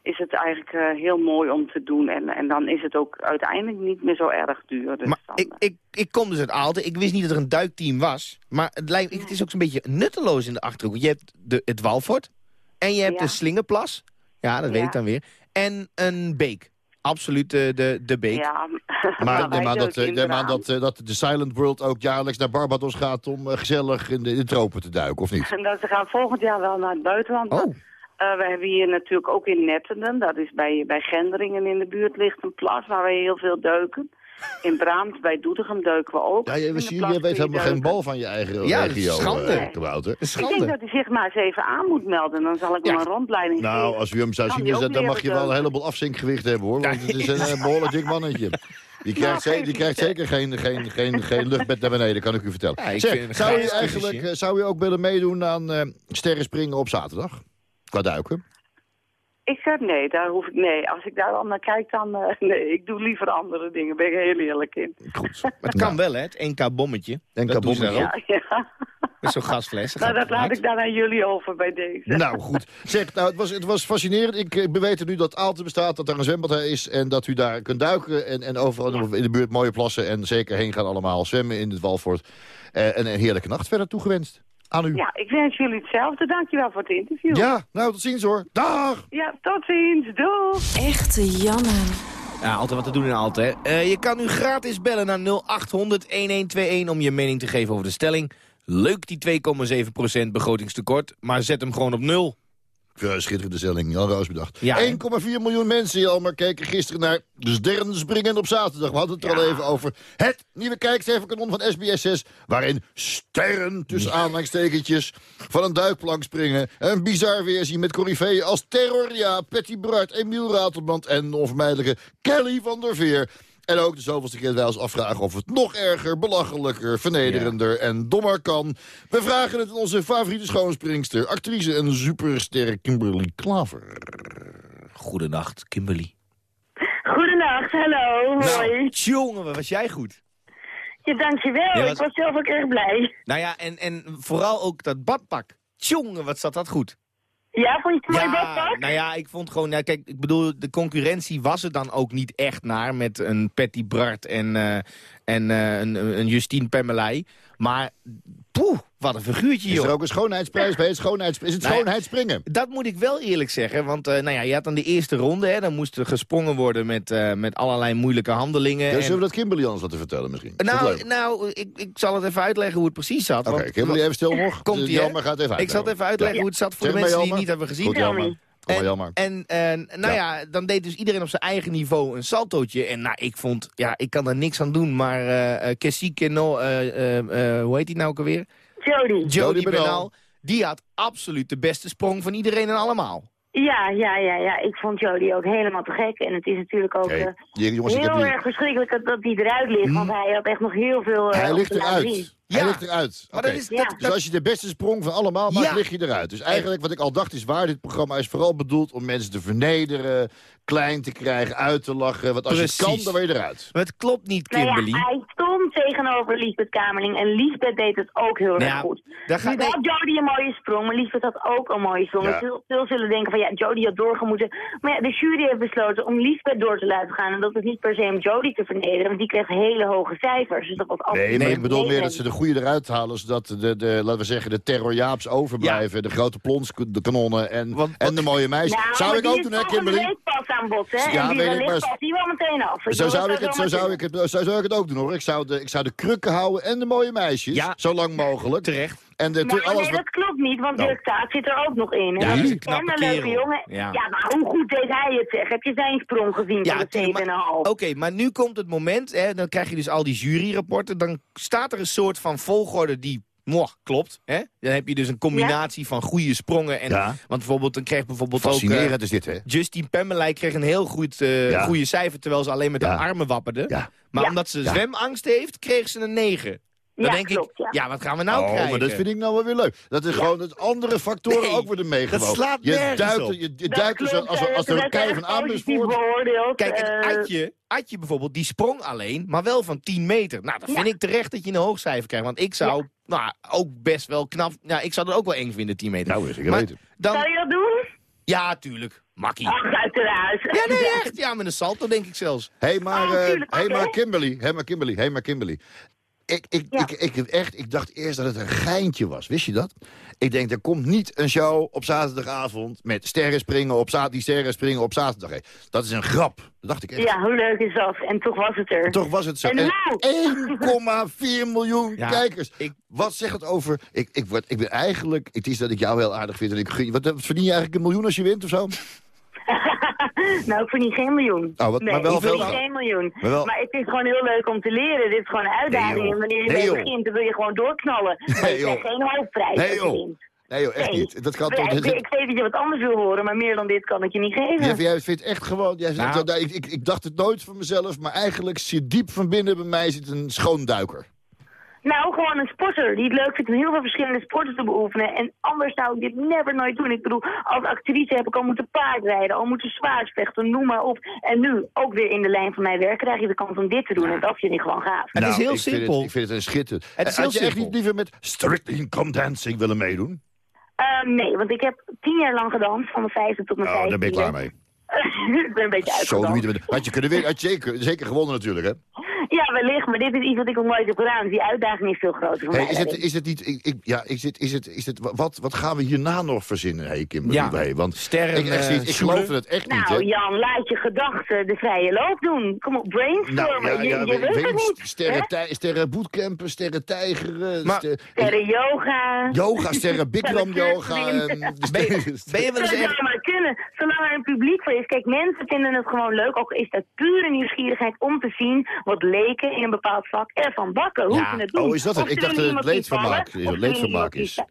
S11: is het eigenlijk eh, heel mooi om te doen. En, en dan is het ook uiteindelijk niet meer zo erg duur. Dus
S6: Maar
S11: dan,
S6: ik, ik, ik kom dus uit Aalten. Ik wist niet dat er een duikteam was. Maar het, lijkt, het is ook zo'n beetje nutteloos in de Achterhoek. Je hebt de, het Walfort. En je hebt
S11: Ja.
S6: de Slingerplas. Ja, dat weet
S11: Ja.
S6: ik dan weer. En een beek. Absoluut de, de, de beek.
S11: ja,
S4: Maar aan, dat, eh,
S11: inderdaad.
S4: dat, eh, dat de Silent World ook jaarlijks naar Barbados gaat... om eh, gezellig in de, in de tropen te duiken, of niet?
S11: En dat ze gaan volgend jaar wel naar het buitenland.
S6: Oh.
S11: Eh, we hebben hier natuurlijk ook in Nettenden, dat is bij, bij Gendringen in de buurt, ligt een plas waar wij heel veel duiken. In Braamt, bij Doetinchem duiken we ook.
S4: Ja, je, weet helemaal geen bal van je eigen
S6: Ja, dat is
S4: regio,
S6: schande.
S4: eh, Kabouter.
S6: Dat is
S11: Ik denk
S6: schande.
S11: dat hij zich maar eens even aan moet melden. Dan zal ik hem
S6: Ja.
S11: een rondleiding
S4: Nou,
S11: geven.
S4: als u hem zou zien, dat- dan mag je wel een heleboel afzinkgewicht hebben, hoor. Want het is een eh, behoorlijk dik mannetje. Die krijgt, ze- die krijgt
S11: niet,
S4: zeker geen, geen, geen, geen luchtbed naar beneden, kan ik u vertellen.
S6: Ja, ik
S4: Zeg, zou, u eigenlijk, eh, zou u ook willen meedoen aan eh sterrenspringen op zaterdag? Qua duiken?
S11: Ik zeg nee, daar hoef ik nee. Als ik daar al naar kijk, dan eh, nee. Ik doe liever andere dingen. Ben ik heel eerlijk in.
S4: Goed.
S6: Maar het kan wel, hè? Het NK-bommetje.
S4: NK
S6: Dat doen ze
S4: bommetje.
S6: daarop.
S11: Ja, ja.
S6: Met zo'n gasfles.
S11: Nou, dat laat ik dan aan jullie over bij deze.
S4: Nou, goed. Zeg, nou, het, was, het was fascinerend. Ik eh, weet nu dat Aalten bestaat, dat er een zwembad is... en dat u daar kunt duiken en, en overal in de buurt mooie plassen... en zeker heen gaan allemaal zwemmen in het Walfort. Eh, en een heerlijke nacht verder toegewenst. Aan u.
S11: Ja, ik wens jullie hetzelfde. Dankjewel voor het interview.
S4: Ja, nou, tot ziens hoor. Dag!
S11: Ja, tot ziens. Doei.
S10: Echte Janne.
S6: Ja, altijd wat te doen in hè. Eh, je kan nu gratis bellen naar 0800-1121 om je mening te geven over de stelling. Leuk die 2,7% begrotingstekort, maar zet hem gewoon op nul.
S4: Ja, schitterende stelling. Jan Roos bedacht.
S6: Ja,
S4: 1,4 miljoen mensen, Jelmer, keken gisteren naar de sterrenspringen op zaterdag. We hadden het er al even over. Het nieuwe kijkcijferkanon van SBS6... waarin sterren, tussen aanhalingstekentjes, van een duikplank springen. Een bizar weerzien met corifeeën als Terror, ja, Patty Bart, Emiel Ratelband... en de onvermijdelijke Kelly van der Veer... En ook de zoveelste keer dat wij ons afvragen of het nog erger, belachelijker, vernederender en dommer kan. We vragen het aan onze favoriete schoonspringster, actrice en superster Kimberly Klaver.
S6: Goedenacht, Kimberly.
S9: Goedenacht, hallo. Hoi.
S6: Nou, jongen, wat was jij goed.
S9: Ja, dankjewel.
S6: Ja, wat-
S9: Ik was zelf ook erg blij.
S6: Nou ja, en, en vooral ook dat badpak. Tjonge, wat zat dat goed.
S9: Ja, vond je het mooi
S6: nou ja, ik vond gewoon... Ja, kijk, ik bedoel, de concurrentie was er dan ook niet echt naar... met een Patty Bart en, eh, en eh, een, een Justine Pemmelij. Maar, poeh, wat een figuurtje,
S4: Is
S6: joh.
S4: er ook een schoonheidsprijs bij het schoonheids... Is het
S6: Nou ja,
S4: schoonheidsspringen?
S6: Dat moet ik wel eerlijk zeggen, want eh, nou ja, je had dan de eerste ronde... Hè, dan moest er gesprongen worden met, eh, met allerlei moeilijke handelingen.
S4: Ja,
S6: en-
S4: zullen we dat Kimberly anders laten vertellen misschien? Is
S6: nou, nou ik, ik zal het even uitleggen hoe het precies zat.
S4: Oké, Kimberly, even stil nog.
S6: Komt?
S4: Jelmer gaat even
S6: Ik zal het even uitleggen hoe het zat voor
S4: Zeg
S6: de mensen die het niet hebben gezien.
S4: Goed, Jelmer.
S6: En, en nou ja. dan deed dus iedereen op zijn eigen niveau een saltootje. En nou, ik vond, ja, ik kan er niks aan doen. Maar eh uh, Kessie Keno, eh, eh, eh, hoe heet die nou ook alweer?
S9: Jody.
S6: Jody. Die had absoluut de beste sprong van iedereen en allemaal.
S9: Ja, ja, ja, ja. Ik vond Jody ook helemaal te gek. En het is natuurlijk ook
S4: Hey,
S9: eh,
S4: jongens, ik heb
S9: heel
S4: die-
S9: erg verschrikkelijk dat, dat hij eruit ligt. Want hij had echt nog heel veel eh,
S4: Hij ligt eruit. Hij
S6: Ja.
S4: ligt eruit.
S6: Maar dat is,
S9: Ja.
S6: dat,
S4: Dus als je de beste sprong van allemaal maakt,
S6: Ja.
S4: lig je eruit. Dus eigenlijk wat ik al dacht is waar, dit programma is vooral bedoeld om mensen te vernederen, klein te krijgen, uit te lachen. Want als je het kan,
S6: Precies.
S4: dan ben je eruit.
S6: maar het klopt niet,
S9: Nou
S6: Kimberly.
S9: ja, hij stond tegenover Lisbeth Kamerling en Lisbeth deed het ook heel
S6: Nou
S9: erg
S6: ja,
S9: goed.
S6: daar gaat-
S9: had Jody een mooie sprong, maar Lisbeth had ook een mooie sprong.
S4: Ja.
S9: Veel, veel zullen denken van ja, Jody had doorgemoeten. Maar ja, de jury heeft besloten om Lisbeth door te laten gaan. En dat is niet per se om Jody te vernederen, want die kreeg hele hoge cijfers. Dus dat was
S4: Nee, maar
S9: niet
S4: ik bedoel meer dat ze de goede eruit halen, zodat de, de, laten we zeggen, de terror Jaaps overblijven. De grote plons, de kanonnen en,
S6: Want-
S4: en de mooie meisjes.
S9: Nou,
S4: zou ik ook doen, hè, Kimberly?
S9: Week pas aan bod, hè?
S4: Ja,
S9: en
S4: ik,
S9: wellicht
S4: maar-
S9: valt die wel meteen af. Ik
S4: Zo zou, ik het, zo, zou ik
S9: kunnen.
S4: het, zo zou ik het ook doen, hoor. Ik zou de, ik zou de krukken houden en de mooie meisjes.
S6: Ja.
S4: Zo lang mogelijk.
S6: Terecht.
S4: En de, alles
S9: nee,
S4: wat...
S9: dat klopt niet, want
S4: Nou.
S9: Dirk Taat zit er ook nog in.
S6: Ja, dat is een knappe
S9: en leuke jongen.
S6: Ja.
S9: Ja. maar hoe goed deed hij het, zeg? Heb je zijn sprong gezien van de
S6: tuurlijk, maar-
S9: 7,5?
S6: Oké, maar nu komt het moment, hè, dan krijg je dus al die juryrapporten. Dan staat er een soort van volgorde die, moh, klopt. Hè? Dan heb je dus een combinatie van goede sprongen. En,
S4: Ja.
S6: Want bijvoorbeeld, dan kreeg bijvoorbeeld ook...
S4: Fascinerend
S6: eh,
S4: is dit, hè?
S6: Justine Pemmelij kreeg een heel goed eh
S4: Ja.
S6: goede cijfer, terwijl ze alleen met
S4: Ja.
S6: haar armen wapperde.
S4: Ja.
S6: Maar
S9: Ja.
S6: omdat ze
S4: Ja.
S6: zwemangst heeft, kreeg ze een 9. Dan
S9: Ja,
S6: denk
S9: klopt,
S6: ik,
S9: ja.
S6: ja, wat gaan we nou
S4: oh,
S6: krijgen?
S4: maar dat vind ik nou wel weer leuk. Dat er gewoon dat andere factoren
S6: Nee,
S4: ook worden meegewogen.
S6: dat slaat
S4: je duikt,
S6: op.
S4: je, je
S9: Dat
S4: duikt
S9: klopt,
S4: als, als
S9: dat
S4: er een kei van Amersfoort...
S9: beoordeeld.
S6: Kijk, en
S9: eh,
S6: Atje, Atje bijvoorbeeld, die sprong alleen, maar wel van 10 meter. Nou, dan vind
S9: Ja.
S6: ik terecht dat je een hoog cijfer krijgt. Want ik zou nou, ook best wel knap... Nou, ik zou het ook wel eng vinden, 10 meter.
S4: Nou, is ik
S6: Maar dan,
S9: Zou je dat doen?
S6: ja, tuurlijk. Makkie.
S9: Ach, uiteraard.
S6: Ja, nee, echt. Ja, met een salto denk ik zelfs.
S4: Hé, hey, maar,
S9: Oh,
S4: eh, hey, maar Kimberly, hé, maar Kimberly, hé, maar Kimberly. Ik, ik,
S9: Ja.
S4: ik, ik, echt, ik dacht eerst dat het een geintje was. Wist je dat? Ik denk, er komt niet een show op zaterdagavond... met sterren springen op zaterdag, die sterren springen op zaterdag. Dat is een grap. Dat dacht ik echt.
S9: Ja, hoe leuk is dat? En toch was het er.
S4: Toch was het zo.
S9: En
S4: En
S9: hoe?
S4: 1,4 miljoen
S6: Ja,
S4: kijkers.
S6: ik-
S4: Wat zegt het over... Ik, ik, word, ik ben eigenlijk... Het is dat ik jou heel aardig vind. En ik, wat verdien je eigenlijk een miljoen als je wint of zo?
S9: nou, ik verdien geen miljoen.
S4: Oh, wat-
S9: nee,
S4: maar wel
S9: ik verdien
S4: veel
S9: geen miljoen.
S4: Maar wel-
S9: Maar het is gewoon heel leuk om te leren. Dit is gewoon een uitdaging.
S4: Nee,
S9: en wanneer je
S4: Nee,
S9: mee begint, dan wil je gewoon doorknallen. Maar
S4: Nee, joh.
S9: geen hoofdprijs
S4: Nee, joh. Nee joh, echt
S9: Nee.
S4: niet. Dat kan toch...
S9: ik, ik weet dat je wat anders wil horen, maar meer dan dit kan ik je niet geven.
S4: Jij, jij vindt echt gewoon... Jij zegt,
S6: Nou.
S4: dat- ik, ik, ik dacht het nooit van mezelf, maar eigenlijk zit diep van binnen bij mij zit een schoonduiker.
S9: Nou, gewoon een sporter die het leuk vindt om heel veel verschillende sporten te beoefenen. En anders zou ik dit never nooit doen. Ik bedoel, als actrice heb ik al moeten paardrijden, al moeten zwaardvechten, noem maar op. En nu, ook weer in de lijn van mijn werk, krijg je de kans om dit te doen. En dat vind ik gewoon gaaf.
S6: Het is heel
S4: Nou, Vind
S6: simpel.
S4: het, ik vind het een schitterend.
S6: Het is
S4: Had
S6: heel
S4: je echt niet liever met Strictly Come Dancing willen meedoen?
S9: Ehm, nee, want ik heb tien jaar lang gedanst, van mijn vijfde tot mijn
S4: Oh,
S9: vijfde.
S4: daar ben ik klaar mee.
S9: ik ben een beetje
S4: Zo,
S9: uitgedanst.
S4: had je kunnen winnen. Had je zeker, zeker gewonnen natuurlijk, hè?
S9: Ja, wellicht, maar dit is iets wat ik nog nooit heb gedaan. Dus die uitdaging is veel groter voor
S4: Hey,
S9: mij.
S4: is, het, is het niet... Ik, ik- ja, is het, is het, is het, wat, wat gaan we hierna nog verzinnen, hey, Kimberly?
S6: Ja,
S4: Hey, want
S6: sterren,
S4: ik, echt
S6: eh,
S4: ik geloof het echt niet?
S9: Nou, Jan, laat je gedachten de vrije loop doen. Kom op, brainstormen.
S4: Nou, ja,
S9: je,
S4: ja,
S9: je
S4: weet-
S9: weet
S4: weet
S9: het niet.
S4: Sterren, tij- sterren bootcampen, sterren tijgeren,
S6: Maar-
S4: ster-
S9: Sterren yoga.
S4: yoga, sterren Bikram yoga. En,
S6: Ben je, ben je wel eens echt...
S9: kunnen, zolang er een publiek voor is. Kijk, mensen vinden het gewoon leuk, ook is dat pure nieuwsgierigheid om te zien wat leken in een bepaald vak ervan bakken. Hoe
S6: Ja.
S9: ze het doen.
S4: Oh, is dat het? Ik dacht
S9: willen
S4: dat het leedvermaak
S9: vallen, iemand
S4: is.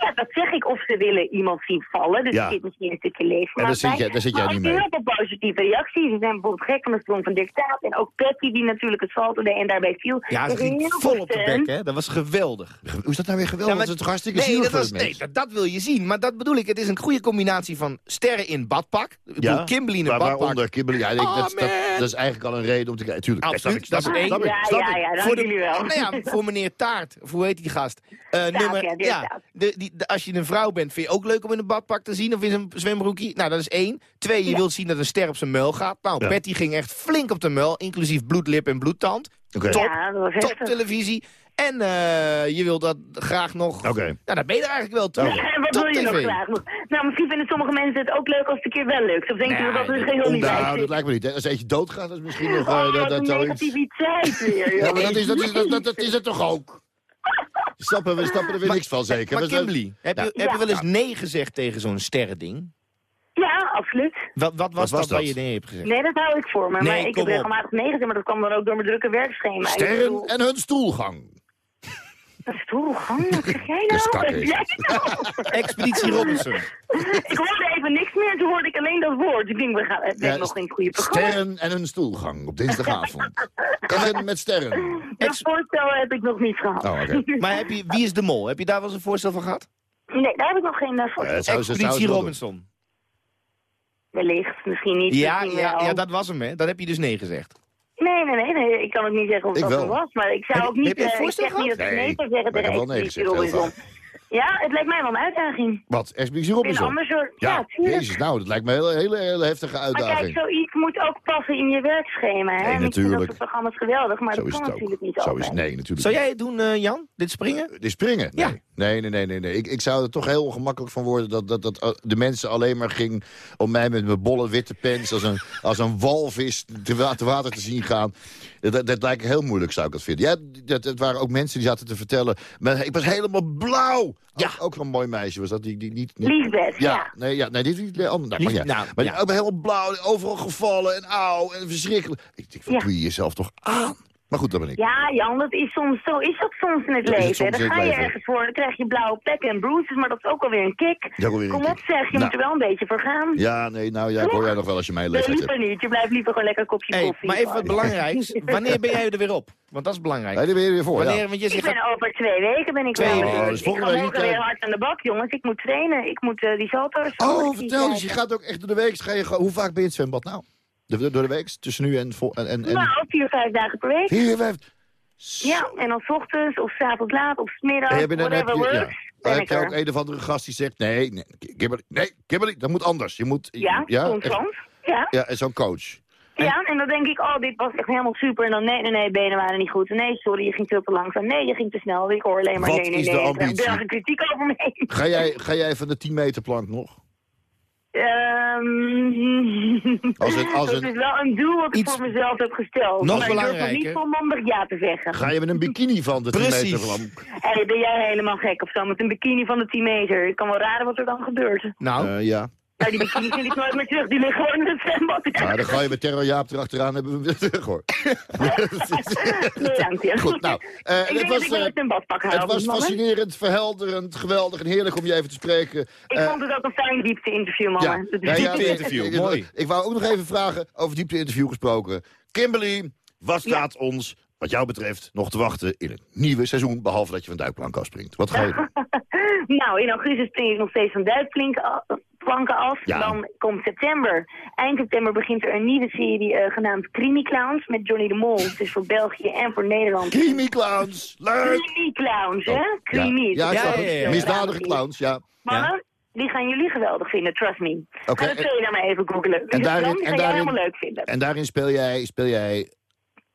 S9: Ja, dat zeg ik. Of ze willen iemand zien vallen. Dus
S4: Ja.
S9: er zit misschien een stukje leefvermaak
S4: En daar zit jij- daar zit jij
S9: maar
S4: niet mee.
S9: heel veel positieve reacties. Er zijn bijvoorbeeld gek van de sprong van dictaat. En ook Patty die natuurlijk het salto deed en daarbij viel.
S6: Ja, ze
S9: Er
S6: ging
S9: heel
S6: vol
S9: veel
S6: op de bek, hè? Dat was geweldig.
S4: Hoe is dat nou weer geweldig?
S6: Ja, maar-
S4: dat is toch hartstikke
S6: nee,
S4: zielig
S6: dat,
S4: voor
S6: was,
S4: het
S6: nee dat, dat wil je zien. Maar dat bedoel ik, het is een goede combinatie van sterren in badpak. Ik bedoel, Kimberly in een badpak.
S4: waaronder Kimberly. Ja, ik-
S6: Oh,
S4: dat, dat, is eigenlijk al een reden om te kijken. Tuurlijk,
S6: Absoluut,
S4: ik,
S6: dat is
S4: snap ik,
S6: één.
S4: snap ik,
S9: Ja, ja,
S4: ik.
S9: ja, dank
S6: voor, de,
S9: jullie wel.
S6: nou ja, voor meneer Taart, of hoe heet die gast? Eh, nummer,
S9: ja,
S6: de, die, de- als je een vrouw bent, vind je ook leuk om in een badpak te zien of in een zwembroekje? Nou, dat is één. Twee, je wilt zien dat een ster op zijn muil gaat. Nou,
S4: Ja.
S6: Patty ging echt flink op de muil, inclusief bloedlip en bloedtand.
S4: Oké.
S6: Top,
S9: dat
S6: top televisie. En eh, je wil dat graag nog...
S4: Oké.
S6: Nou, daar ben je er eigenlijk wel toe.
S9: En wat
S6: Top
S9: wil je nog
S6: TV.
S9: graag? Nou, misschien vinden sommige mensen het ook leuk als het een keer wel lukt. Of denken ze dat
S6: nee,
S9: geheel niet
S4: Nou, dat lijkt me niet. hè. Als eentje doodgaat, dat is misschien nog... eh,
S9: Oh,
S4: dat,
S9: wat
S4: dat
S9: een
S4: zoiets.
S9: negativiteit weer,
S4: Ja, maar dat is, dat, is, dat, dat, dat is het toch ook? Snappen we snappen er weer
S6: Maar-
S4: niks van, zeker.
S6: Maar Kimberly, heb, je,
S4: Ja.
S6: heb je wel eens nee gezegd tegen zo'n sterrending?
S9: Ja, absoluut.
S6: Wat, wat was
S4: was
S6: dat waar je nee hebt gezegd?
S9: Nee, dat hou ik voor me.
S6: Nee,
S9: maar ik heb
S6: op.
S9: regelmatig nee gezegd, maar dat kwam dan ook door mijn drukke werkschema.
S4: Sterren
S9: bedoel,
S4: en hun stoelgang.
S9: Een stoelgang? Wat zeg jij
S4: Dus
S9: nou? Wat zeg jij nou?
S6: Expeditie Robinson.
S9: ik hoorde even niks meer, toen hoorde ik alleen dat woord. Ik denk, we gaan het
S4: Ja,
S9: nog het goede programma.
S4: Sterren en hun stoelgang op dinsdagavond. Begin met sterren.
S9: Dat voorstel heb ik nog niet gehad.
S4: Oh.
S6: Maar heb je, wie is de mol? Heb je daar wel eens een voorstel van gehad?
S9: Nee, daar heb ik nog geen uh, voor.
S4: Ja, dat zou ze- zou ze
S6: Expeditie. Robinson.
S9: Wellicht, misschien niet.
S6: Ja,
S9: misschien
S6: ja, ja, dat was hem, hè? Dan heb je dus nee gezegd.
S9: Nee, nee, nee, nee, ik kan ook niet zeggen of
S4: Ik
S9: dat
S4: wel.
S9: zo was. Maar ik zou ook niet...
S6: heb je
S9: eh, ik
S6: voorstel
S9: zeg niet dat ik nee zou zeggen
S4: maar ik heb wel nee gezegd.
S9: Ja, het lijkt mij wel een uitdaging.
S4: Wat? Expeditie
S9: In
S4: Robinson?
S9: een ander soort... Ja,
S4: Ja, jezus, nou, dat lijkt me een hele, hele, hele heftige
S9: Maar kijk,
S4: uitdaging.
S9: zoiets moet ook passen in je werkschema. Hè?
S4: Nee,
S9: En ik vind
S4: natuurlijk.
S9: dat soort programma's geweldig, maar
S4: Zo
S9: dat
S4: is
S9: kan natuurlijk niet
S4: Zo
S9: altijd.
S4: is het. Nee, natuurlijk
S6: Zou jij het doen, eh, Jan? Dit springen?
S4: Dit springen?
S6: Ja.
S4: Nee. Nee, nee, nee, nee. nee. Ik, ik zou er toch heel ongemakkelijk van worden... dat, dat, dat eh, de mensen alleen maar ging om mij met mijn bolle witte pens... als een, als een walvis te, te water te zien gaan. Dat, dat lijkt heel moeilijk, zou ik dat vinden. Ja, dat, het waren ook mensen die zaten te vertellen... Maar ik was helemaal blauw. Ja. Ook, ook een mooi meisje was dat. Die, die niet, niet- ja.
S9: ja.
S4: Nee, ja, nee, dit is niet ander. Nou, maar ja.
S6: Nou,
S4: maar
S6: ja.
S4: die ook helemaal blauw, overal gevallen en auw en verschrikkelijk. Ik denk, wat
S9: Ja.
S4: doe je jezelf toch aan? Maar goed, dat ben ik.
S9: Ja, Jan, dat is soms, zo is dat soms in het
S4: Zo is het
S9: leven. Dan ga je ergens voor, dan krijg je blauwe plekken en bruises, maar dat is ook alweer een kick.
S4: Ja, alweer een
S9: Kom
S4: kick.
S9: op zeg, je
S4: Nou.
S9: moet er wel een beetje voor gaan.
S4: Ja, nee, nou ja, ik hoor jij nog wel als je
S9: nee,
S4: hebt.
S9: liever niet. Je blijft liever gewoon lekker een kopje
S6: Hey,
S9: koffie.
S6: maar even wat belangrijks. Wanneer ben jij er weer op? Want dat is belangrijk.
S4: Nee, daar ben je weer voor,
S6: Wanneer,
S4: ja.
S6: want je
S9: Ik ben over twee weken ben ik
S6: Twee
S9: wel.
S6: weken. Oh,
S4: dus
S9: ik
S4: volgende
S9: ga
S4: week
S9: weer hard aan de bak, jongens. Ik moet trainen. Ik moet eh, die salto's...
S4: Oh, vertel, dus je gaat ook echt door de week. Ga je, gewoon- hoe vaak ben je in het zwembad nou? De- Door de week? Tussen nu en... en, en,
S9: Nou, vier, vijf dagen per week.
S4: vier, vijf...
S9: Ja, en dan 's ochtends of 's avonds laat of 's middags,
S4: heb je dan, heb je, ja. Dan
S9: ben
S4: heb je ook een of andere gast die zegt... Nee, nee, Kimberly, nee, Kimberly, dat moet anders. Je moet...
S9: Ja, constant. Ja.
S4: Ja, en zo'n coach.
S9: Ja, en dan denk ik, oh, dit was echt helemaal super. En dan, nee, nee, nee, benen waren niet goed. Nee, sorry, je ging veel te langzaam. Nee, je ging te snel. Ik hoor alleen maar
S4: Wat
S9: nee, nee,
S4: is de
S9: nee. Krijg
S4: ambitie?
S9: Kritiek over me heen.
S4: Ga jij, ga jij van de 10 meter plank nog?
S9: Ehm,
S4: Als een- als
S9: dat
S4: een-
S9: is wel een doel wat ik
S6: Iets
S9: voor mezelf heb gesteld.
S6: nog
S9: maar ik durf nog
S6: belangrijker.
S9: niet volmondig ja te zeggen.
S4: Ga je met een bikini van de 10
S6: Precies.
S4: meter plank?
S9: Hé, ben jij helemaal gek of zo? Met een bikini van de 10 meter. Ik kan wel raden wat er dan gebeurt.
S6: nou,
S4: Eh, ja.
S9: Nou, die bikini vind ik nooit meer terug. Die liggen gewoon in het zwembad.
S4: Nou, dan ga je met Terror Jaap erachteraan hebben we hem weer terug, hoor.
S9: Nee, dank je.
S4: Goed, nou, eh,
S9: ik
S4: het was,
S9: dat ik wel
S4: eh,
S9: badpak.
S4: Het was fascinerend, verhelderend, geweldig en heerlijk om je even te spreken.
S9: Ik
S4: Eh,
S9: vond het ook een fijn diepte-interview,
S4: ja,
S9: mannen. Dat is-
S4: ja, ja,
S6: Diepte-interview,
S4: ik-
S6: mooi.
S4: Ik wou ook nog even vragen, over diepte-interview gesproken. Kimberly, wat staat ons, wat jou betreft, nog te wachten in het nieuwe seizoen... behalve dat je van duikplank afspringt? Wat ga je doen?
S9: nou, in augustus spring ik nog steeds van duikplanken af.
S4: Ja.
S9: Dan komt september. Eind september begint er een nieuwe serie eh, genaamd Creamy Clowns met Johnny de Mol. Het is voor België en voor Nederland.
S4: Creamy clowns, leuk!
S9: Creamy Clowns, hè?
S4: Oh,
S9: Creamy.
S4: Ja, ja,
S9: Dat
S4: Misdadige clowns, ja.
S9: Mannen, die gaan jullie geweldig vinden, trust me.
S4: Oké,
S9: Ga de
S4: en-
S9: trailer maar even googlen.
S4: en daarin-
S9: die
S4: en daarin-
S9: helemaal leuk vinden.
S4: En daarin speel jij, speel jij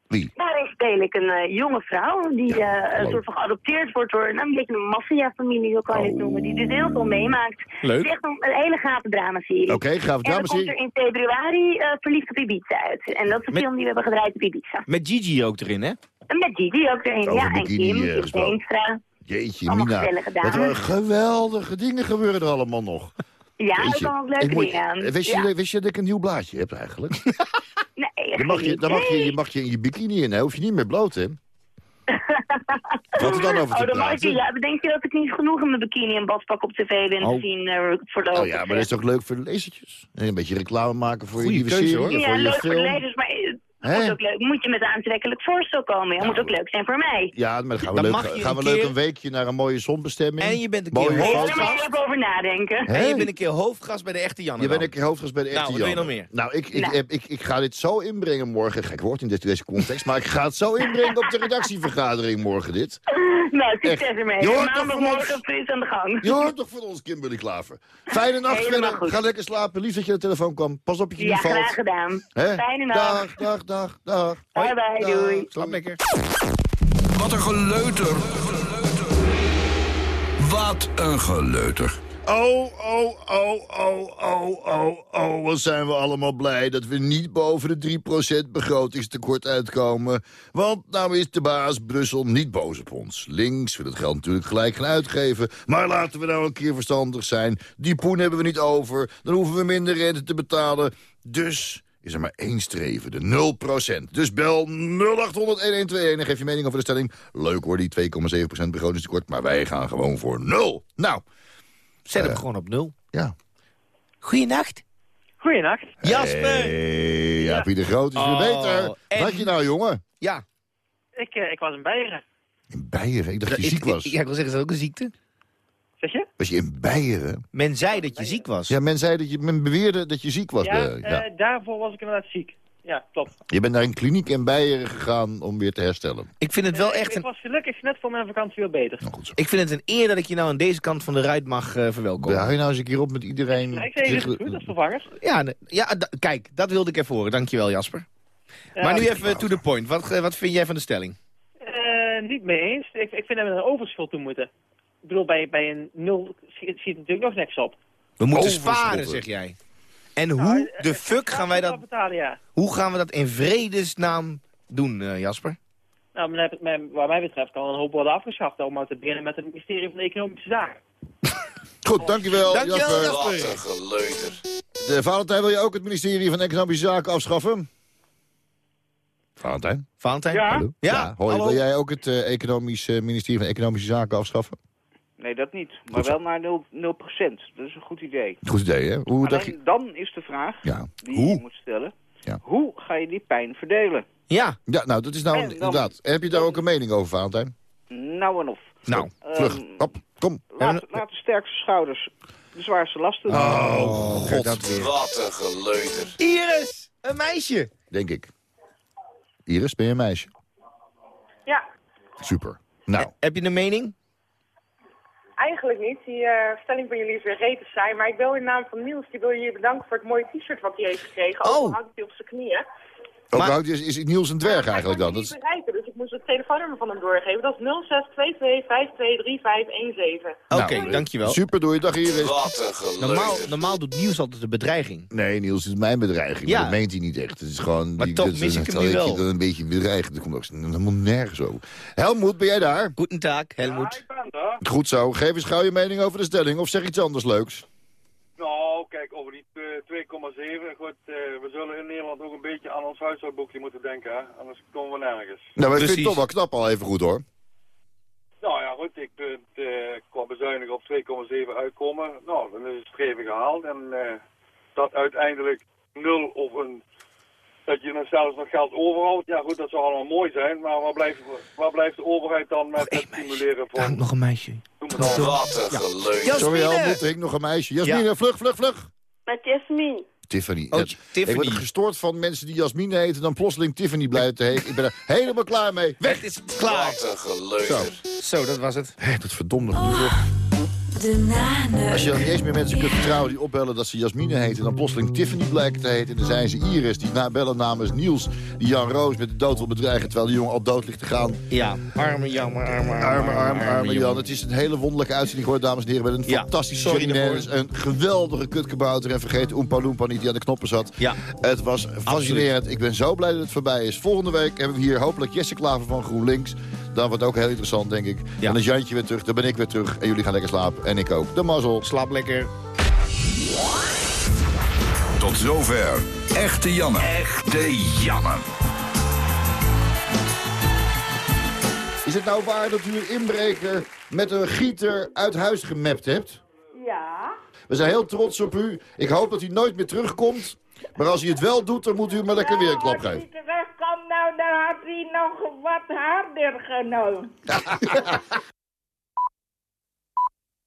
S4: Wie?
S9: Daarin speel ik een eh, jonge vrouw die eh, een soort van geadopteerd wordt door nou, een beetje een maffia-familie, zo kan je het noemen. Die dus heel veel meemaakt.
S4: Leuk.
S9: Het is echt een, een hele gave dramaserie.
S4: Oké, gave
S9: En dan
S4: dramaserie.
S9: komt er in februari eh, Verliefd op Ibiza uit. En dat is
S6: Met-
S9: film die we hebben gedraaid op Ibiza.
S6: Met Gigi ook erin, hè?
S9: Met Gigi ook erin,
S4: Over
S9: ja. En Kim,
S4: eh.
S9: Veenstra.
S4: Jeetje,
S9: Allemaal
S4: Mina.
S9: gezellige
S4: Wat geweldige dingen gebeuren er allemaal nog.
S9: Ja, er
S4: Jeetje.
S9: komen ook leuke
S4: moet-
S9: dingen aan.
S4: Wist je,
S9: Ja.
S4: wist je dat ik een nieuw blaadje heb eigenlijk? Dan mag je, dan mag je, je mag je in je bikini in, hè? hoef je niet meer bloot, hè? Wat er dan over te
S9: oh, dan mag ik,
S4: praten?
S9: ja, denk je dat ik niet genoeg in mijn bikini en badpak op tv ben
S4: Oh.
S9: te zien eh, voor de
S4: Oh ja, maar dat is toch leuk voor de lezertjes? En een beetje reclame maken voor
S6: Goeie
S4: je nieuwe serie,
S6: hoor.
S9: Ja,
S4: voor je
S9: leuk voor de
S4: film.
S9: lezers, maar moet, ook leuk, moet je met een aantrekkelijk voorstel komen. Ja, moet ook leuk zijn voor mij.
S4: Ja, maar dan gaan we,
S6: Dan
S4: leuk, gaan we
S6: een
S4: leuk een weekje naar een mooie zonbestemming.
S6: En je bent een
S4: Mooie
S6: keer
S9: er
S6: hoofdgast.
S9: even over nadenken.
S6: En je bent een keer hoofdgast bij de echte Janne.
S4: Je bent een keer hoofdgast bij de
S6: Nou,
S4: echte
S6: wat wil je
S4: Jan.
S6: nog meer?
S4: Nou, ik, ik,
S9: Nou.
S4: heb- ik, ik ga dit zo inbrengen morgen. Gek woord in deze, deze context. Maar ik ga het zo inbrengen op de redactievergadering morgen dit.
S9: Nou, succes ermee.
S4: Je hoort
S9: Maandagmorgen
S4: ons?
S9: fris aan de gang.
S4: Je hoort toch van ons, Kimberly Klaver. Fijne nacht verder. Ga lekker slapen. Lief dat je de telefoon kwam. Pas op dat je
S9: Ja,
S4: niet valt.
S9: graag gedaan. Fijne nacht.
S4: Dag, dag, dag, dag.
S9: Bye bye,
S4: Dag.
S9: doei.
S6: Slaap lekker.
S7: Wat een geleuter. Wat een geleuter.
S4: Oh, oh, oh, oh, oh, oh, oh. Wat zijn we allemaal blij dat we niet boven de 3% begrotingstekort uitkomen. Want nou is de baas Brussel niet boos op ons. Links wil het geld natuurlijk gelijk gaan uitgeven. Maar laten we nou een keer verstandig zijn. Die poen hebben we niet over. Dan hoeven we minder rente te betalen. Dus is er maar één streven, de 0%. Dus bel 0800-1121 en geef je mening over de stelling. Leuk hoor, die 2,7% begrotingstekort, maar wij gaan gewoon voor nul. Nou,
S6: Zet hem
S4: Eh.
S6: gewoon op nul.
S4: ja.
S6: Goeienacht.
S12: Goeienacht.
S6: Jasper.
S4: Hey, ja, Pieter Groot is weer
S6: Oh,
S4: beter.
S6: en-
S4: Wat je nou, jongen?
S6: Ja.
S12: Ik, eh, ik was in Beieren.
S4: In Beieren? Ik dacht dat je
S6: Ik-
S4: ziek was.
S6: ik- Ja, ik wil zeggen, is dat ook een ziekte?
S12: Zeg je?
S4: Was je in Beieren?
S6: Men zei dat je ziek was.
S4: Ja, men zei dat je, men beweerde dat je ziek was.
S12: ja,
S4: bij- ja.
S12: eh, daarvoor was ik inderdaad ziek. Ja, klopt.
S4: Je bent naar een kliniek in Beieren gegaan om weer te herstellen.
S6: Ik vind het wel
S12: Eh,
S6: echt
S12: ik
S6: een...
S12: was gelukkig net voor mijn vakantie weer beter.
S4: Nou, goed zo.
S6: Ik vind het een eer dat ik je nou aan deze kant van de ruit mag eh, verwelkomen.
S4: Hou je nou eens een keer op met iedereen...
S12: Ja, ik is goed, dat is vervangers.
S6: Ja, ja kijk, dat wilde ik ervoor. Dankjewel, Jasper. maar nu even to the point. Wat, eh, wat vind jij van de stelling?
S12: Eh, niet mee eens. Ik, ik vind dat we een overschot toe moeten. Ik bedoel, bij, bij een nul ziet, ziet natuurlijk nog niks op.
S6: We moeten
S4: Overschotten.
S6: sparen, zeg jij. En
S12: Nou,
S6: hoe
S12: eh,
S6: de
S12: eh,
S6: fuck gaan wij dat,
S12: betalen, ja.
S6: hoe gaan we dat in vredesnaam doen, eh, Jasper?
S12: Nou, men heeft- men- wat mij betreft kan een hoop worden afgeschaft. Om maar te beginnen met het ministerie van Economische Zaken.
S4: Goed, dankjewel,
S6: Dankjewel,
S4: Jasper.
S6: Jasper.
S7: geleuter.
S4: De Valentijn, wil je ook het ministerie van Economische Zaken afschaffen? Valentijn?
S6: Valentijn?
S12: Ja?
S4: Hallo?
S6: Ja,
S4: Hoi,
S6: hallo.
S4: wil jij ook het eh, economisch, eh, ministerie van Economische Zaken afschaffen?
S13: Nee, dat niet. Maar wel naar 0, 0%. Dat is een goed idee.
S4: Goed idee, hè? Hoe dacht je...
S13: Alleen dan is de vraag
S4: Ja.
S13: die
S4: Hoe?
S13: je moet stellen.
S4: Ja.
S13: Hoe ga je die pijn verdelen?
S6: Ja,
S4: Ja, nou, dat is nou
S13: dan-
S4: inderdaad. Heb je daar ook een mening over, Valentijn?
S13: Nou en of.
S6: nou.
S4: Vlug,
S13: Ehm,
S4: op, kom.
S13: laat, laat de sterkste schouders de zwaarste lasten doen.
S4: Oh,
S6: kijk
S4: god.
S6: dat weer.
S7: Wat een geleuter.
S6: Iris, een meisje.
S4: Denk ik. Iris, ben je een meisje?
S11: Ja,
S4: Super. Nou,
S6: Heb je een mening?
S11: Eigenlijk niet. Die eh, stelling van jullie is weer rete saai. Maar ik wil in naam van Niels, die wil je bedanken voor het mooie t-shirt wat hij heeft gekregen.
S6: Oh.
S11: Ook hangt hij op zijn knieën.
S4: Ook
S6: Maar-
S4: houdt- is, is Niels een dwerg eigenlijk dan? Dat is,
S11: dus ik moest het telefoonnummer van hem doorgeven. Dat is 0622523517.
S6: Oké,
S4: Nou,
S6: dankjewel.
S4: super, doei. Dag Iris.
S7: Wat een.
S6: Normaal, normaal doet Nieuws altijd de bedreiging.
S4: Nee, Niels, is mijn bedreiging.
S6: Ja.
S4: Maar dat meent hij niet echt. Het is gewoon...
S6: Maar
S4: die-
S6: toch
S4: dat-
S6: mis ik
S4: dat-
S6: hem nu wel.
S4: dat Een beetje bedreigend. Dat komt ook helemaal nergens over. Helmoet, ben jij daar?
S6: Goedendag, Helmoet.
S4: Goed zo. Geef eens gauw je mening over de stelling. Of zeg iets anders leuks.
S14: Nou, kijk, over die eh, 2,7. Goed, eh, we zullen in Nederland ook een beetje aan ons huishoudboekje moeten denken, hè? Anders komen we nergens.
S4: Nou, maar ik vind
S6: Precies.
S4: het toch wel knap al even goed, hoor.
S14: Nou ja, goed, ik vind eh, qua bezuinigen op 2,7 uitkomen. Nou, dan is het streven gehaald. En eh, dat uiteindelijk nul of een... Dat je dan zelfs nog geld overhoudt. Ja goed, dat zou allemaal mooi zijn. Maar waar blijft, waar blijft de overheid dan met het stimuleren
S6: hangt
S14: van...
S6: nog een meisje.
S7: Wat een geleuter.
S4: Sorry! Helmoet. Er hing nog een meisje. Jasmine, vlug, vlug, vlug.
S11: Met Jasmine.
S4: Tiffany.
S6: Oh,
S4: Het- Ik word
S6: Tiffany.
S4: gestoord van mensen die Jasmine heten... dan plotseling Tiffany blijven te heten. Ik ben er helemaal klaar mee. Weg!
S6: Het is klaar.
S7: Wat een geleuter.
S6: Zo, dat was het.
S4: Hé, dat verdomde gedoe.
S10: Het de nanen.
S4: Als je dan niet eens meer mensen kunt vertrouwen die opbellen dat ze Jasmine heten... dan plotseling Tiffany blijken te heten. En dan zijn ze Iris, die na bellen namens Niels... die Jan Roos met de dood wil bedreigen... terwijl de jongen al dood ligt te gaan.
S6: Ja, arme Jan, arme, arme,
S4: Arme, arme, arme Jan.
S6: jongen.
S4: Het is een hele wonderlijke uitzending geworden, dames en heren. Met een
S6: Ja,
S4: fantastische Nergens, Een geweldige kutkabouter. En vergeet Oompa Loompa niet, die aan de knoppen zat.
S6: Ja.
S4: Het was fascinerend. Ik ben zo blij dat het voorbij is. Volgende week hebben we hier hopelijk Jesse Klaver van GroenLinks. Dan wordt het ook heel interessant, denk ik. Dan is Jantje weer terug, dan ben ik weer terug. En jullie gaan lekker slapen. En ik ook. De mazzel.
S6: Slaap lekker.
S15: Tot zover. Echte Janne. Echte Janne.
S4: Is het nou waar dat u een inbreker met een gieter uit huis gemapt hebt?
S16: Ja.
S4: We zijn heel trots op u. Ik hoop dat hij nooit meer terugkomt. Maar als hij het wel doet, dan moet u hem maar lekker weer een klap geven.
S16: Had hij nog wat harder genomen.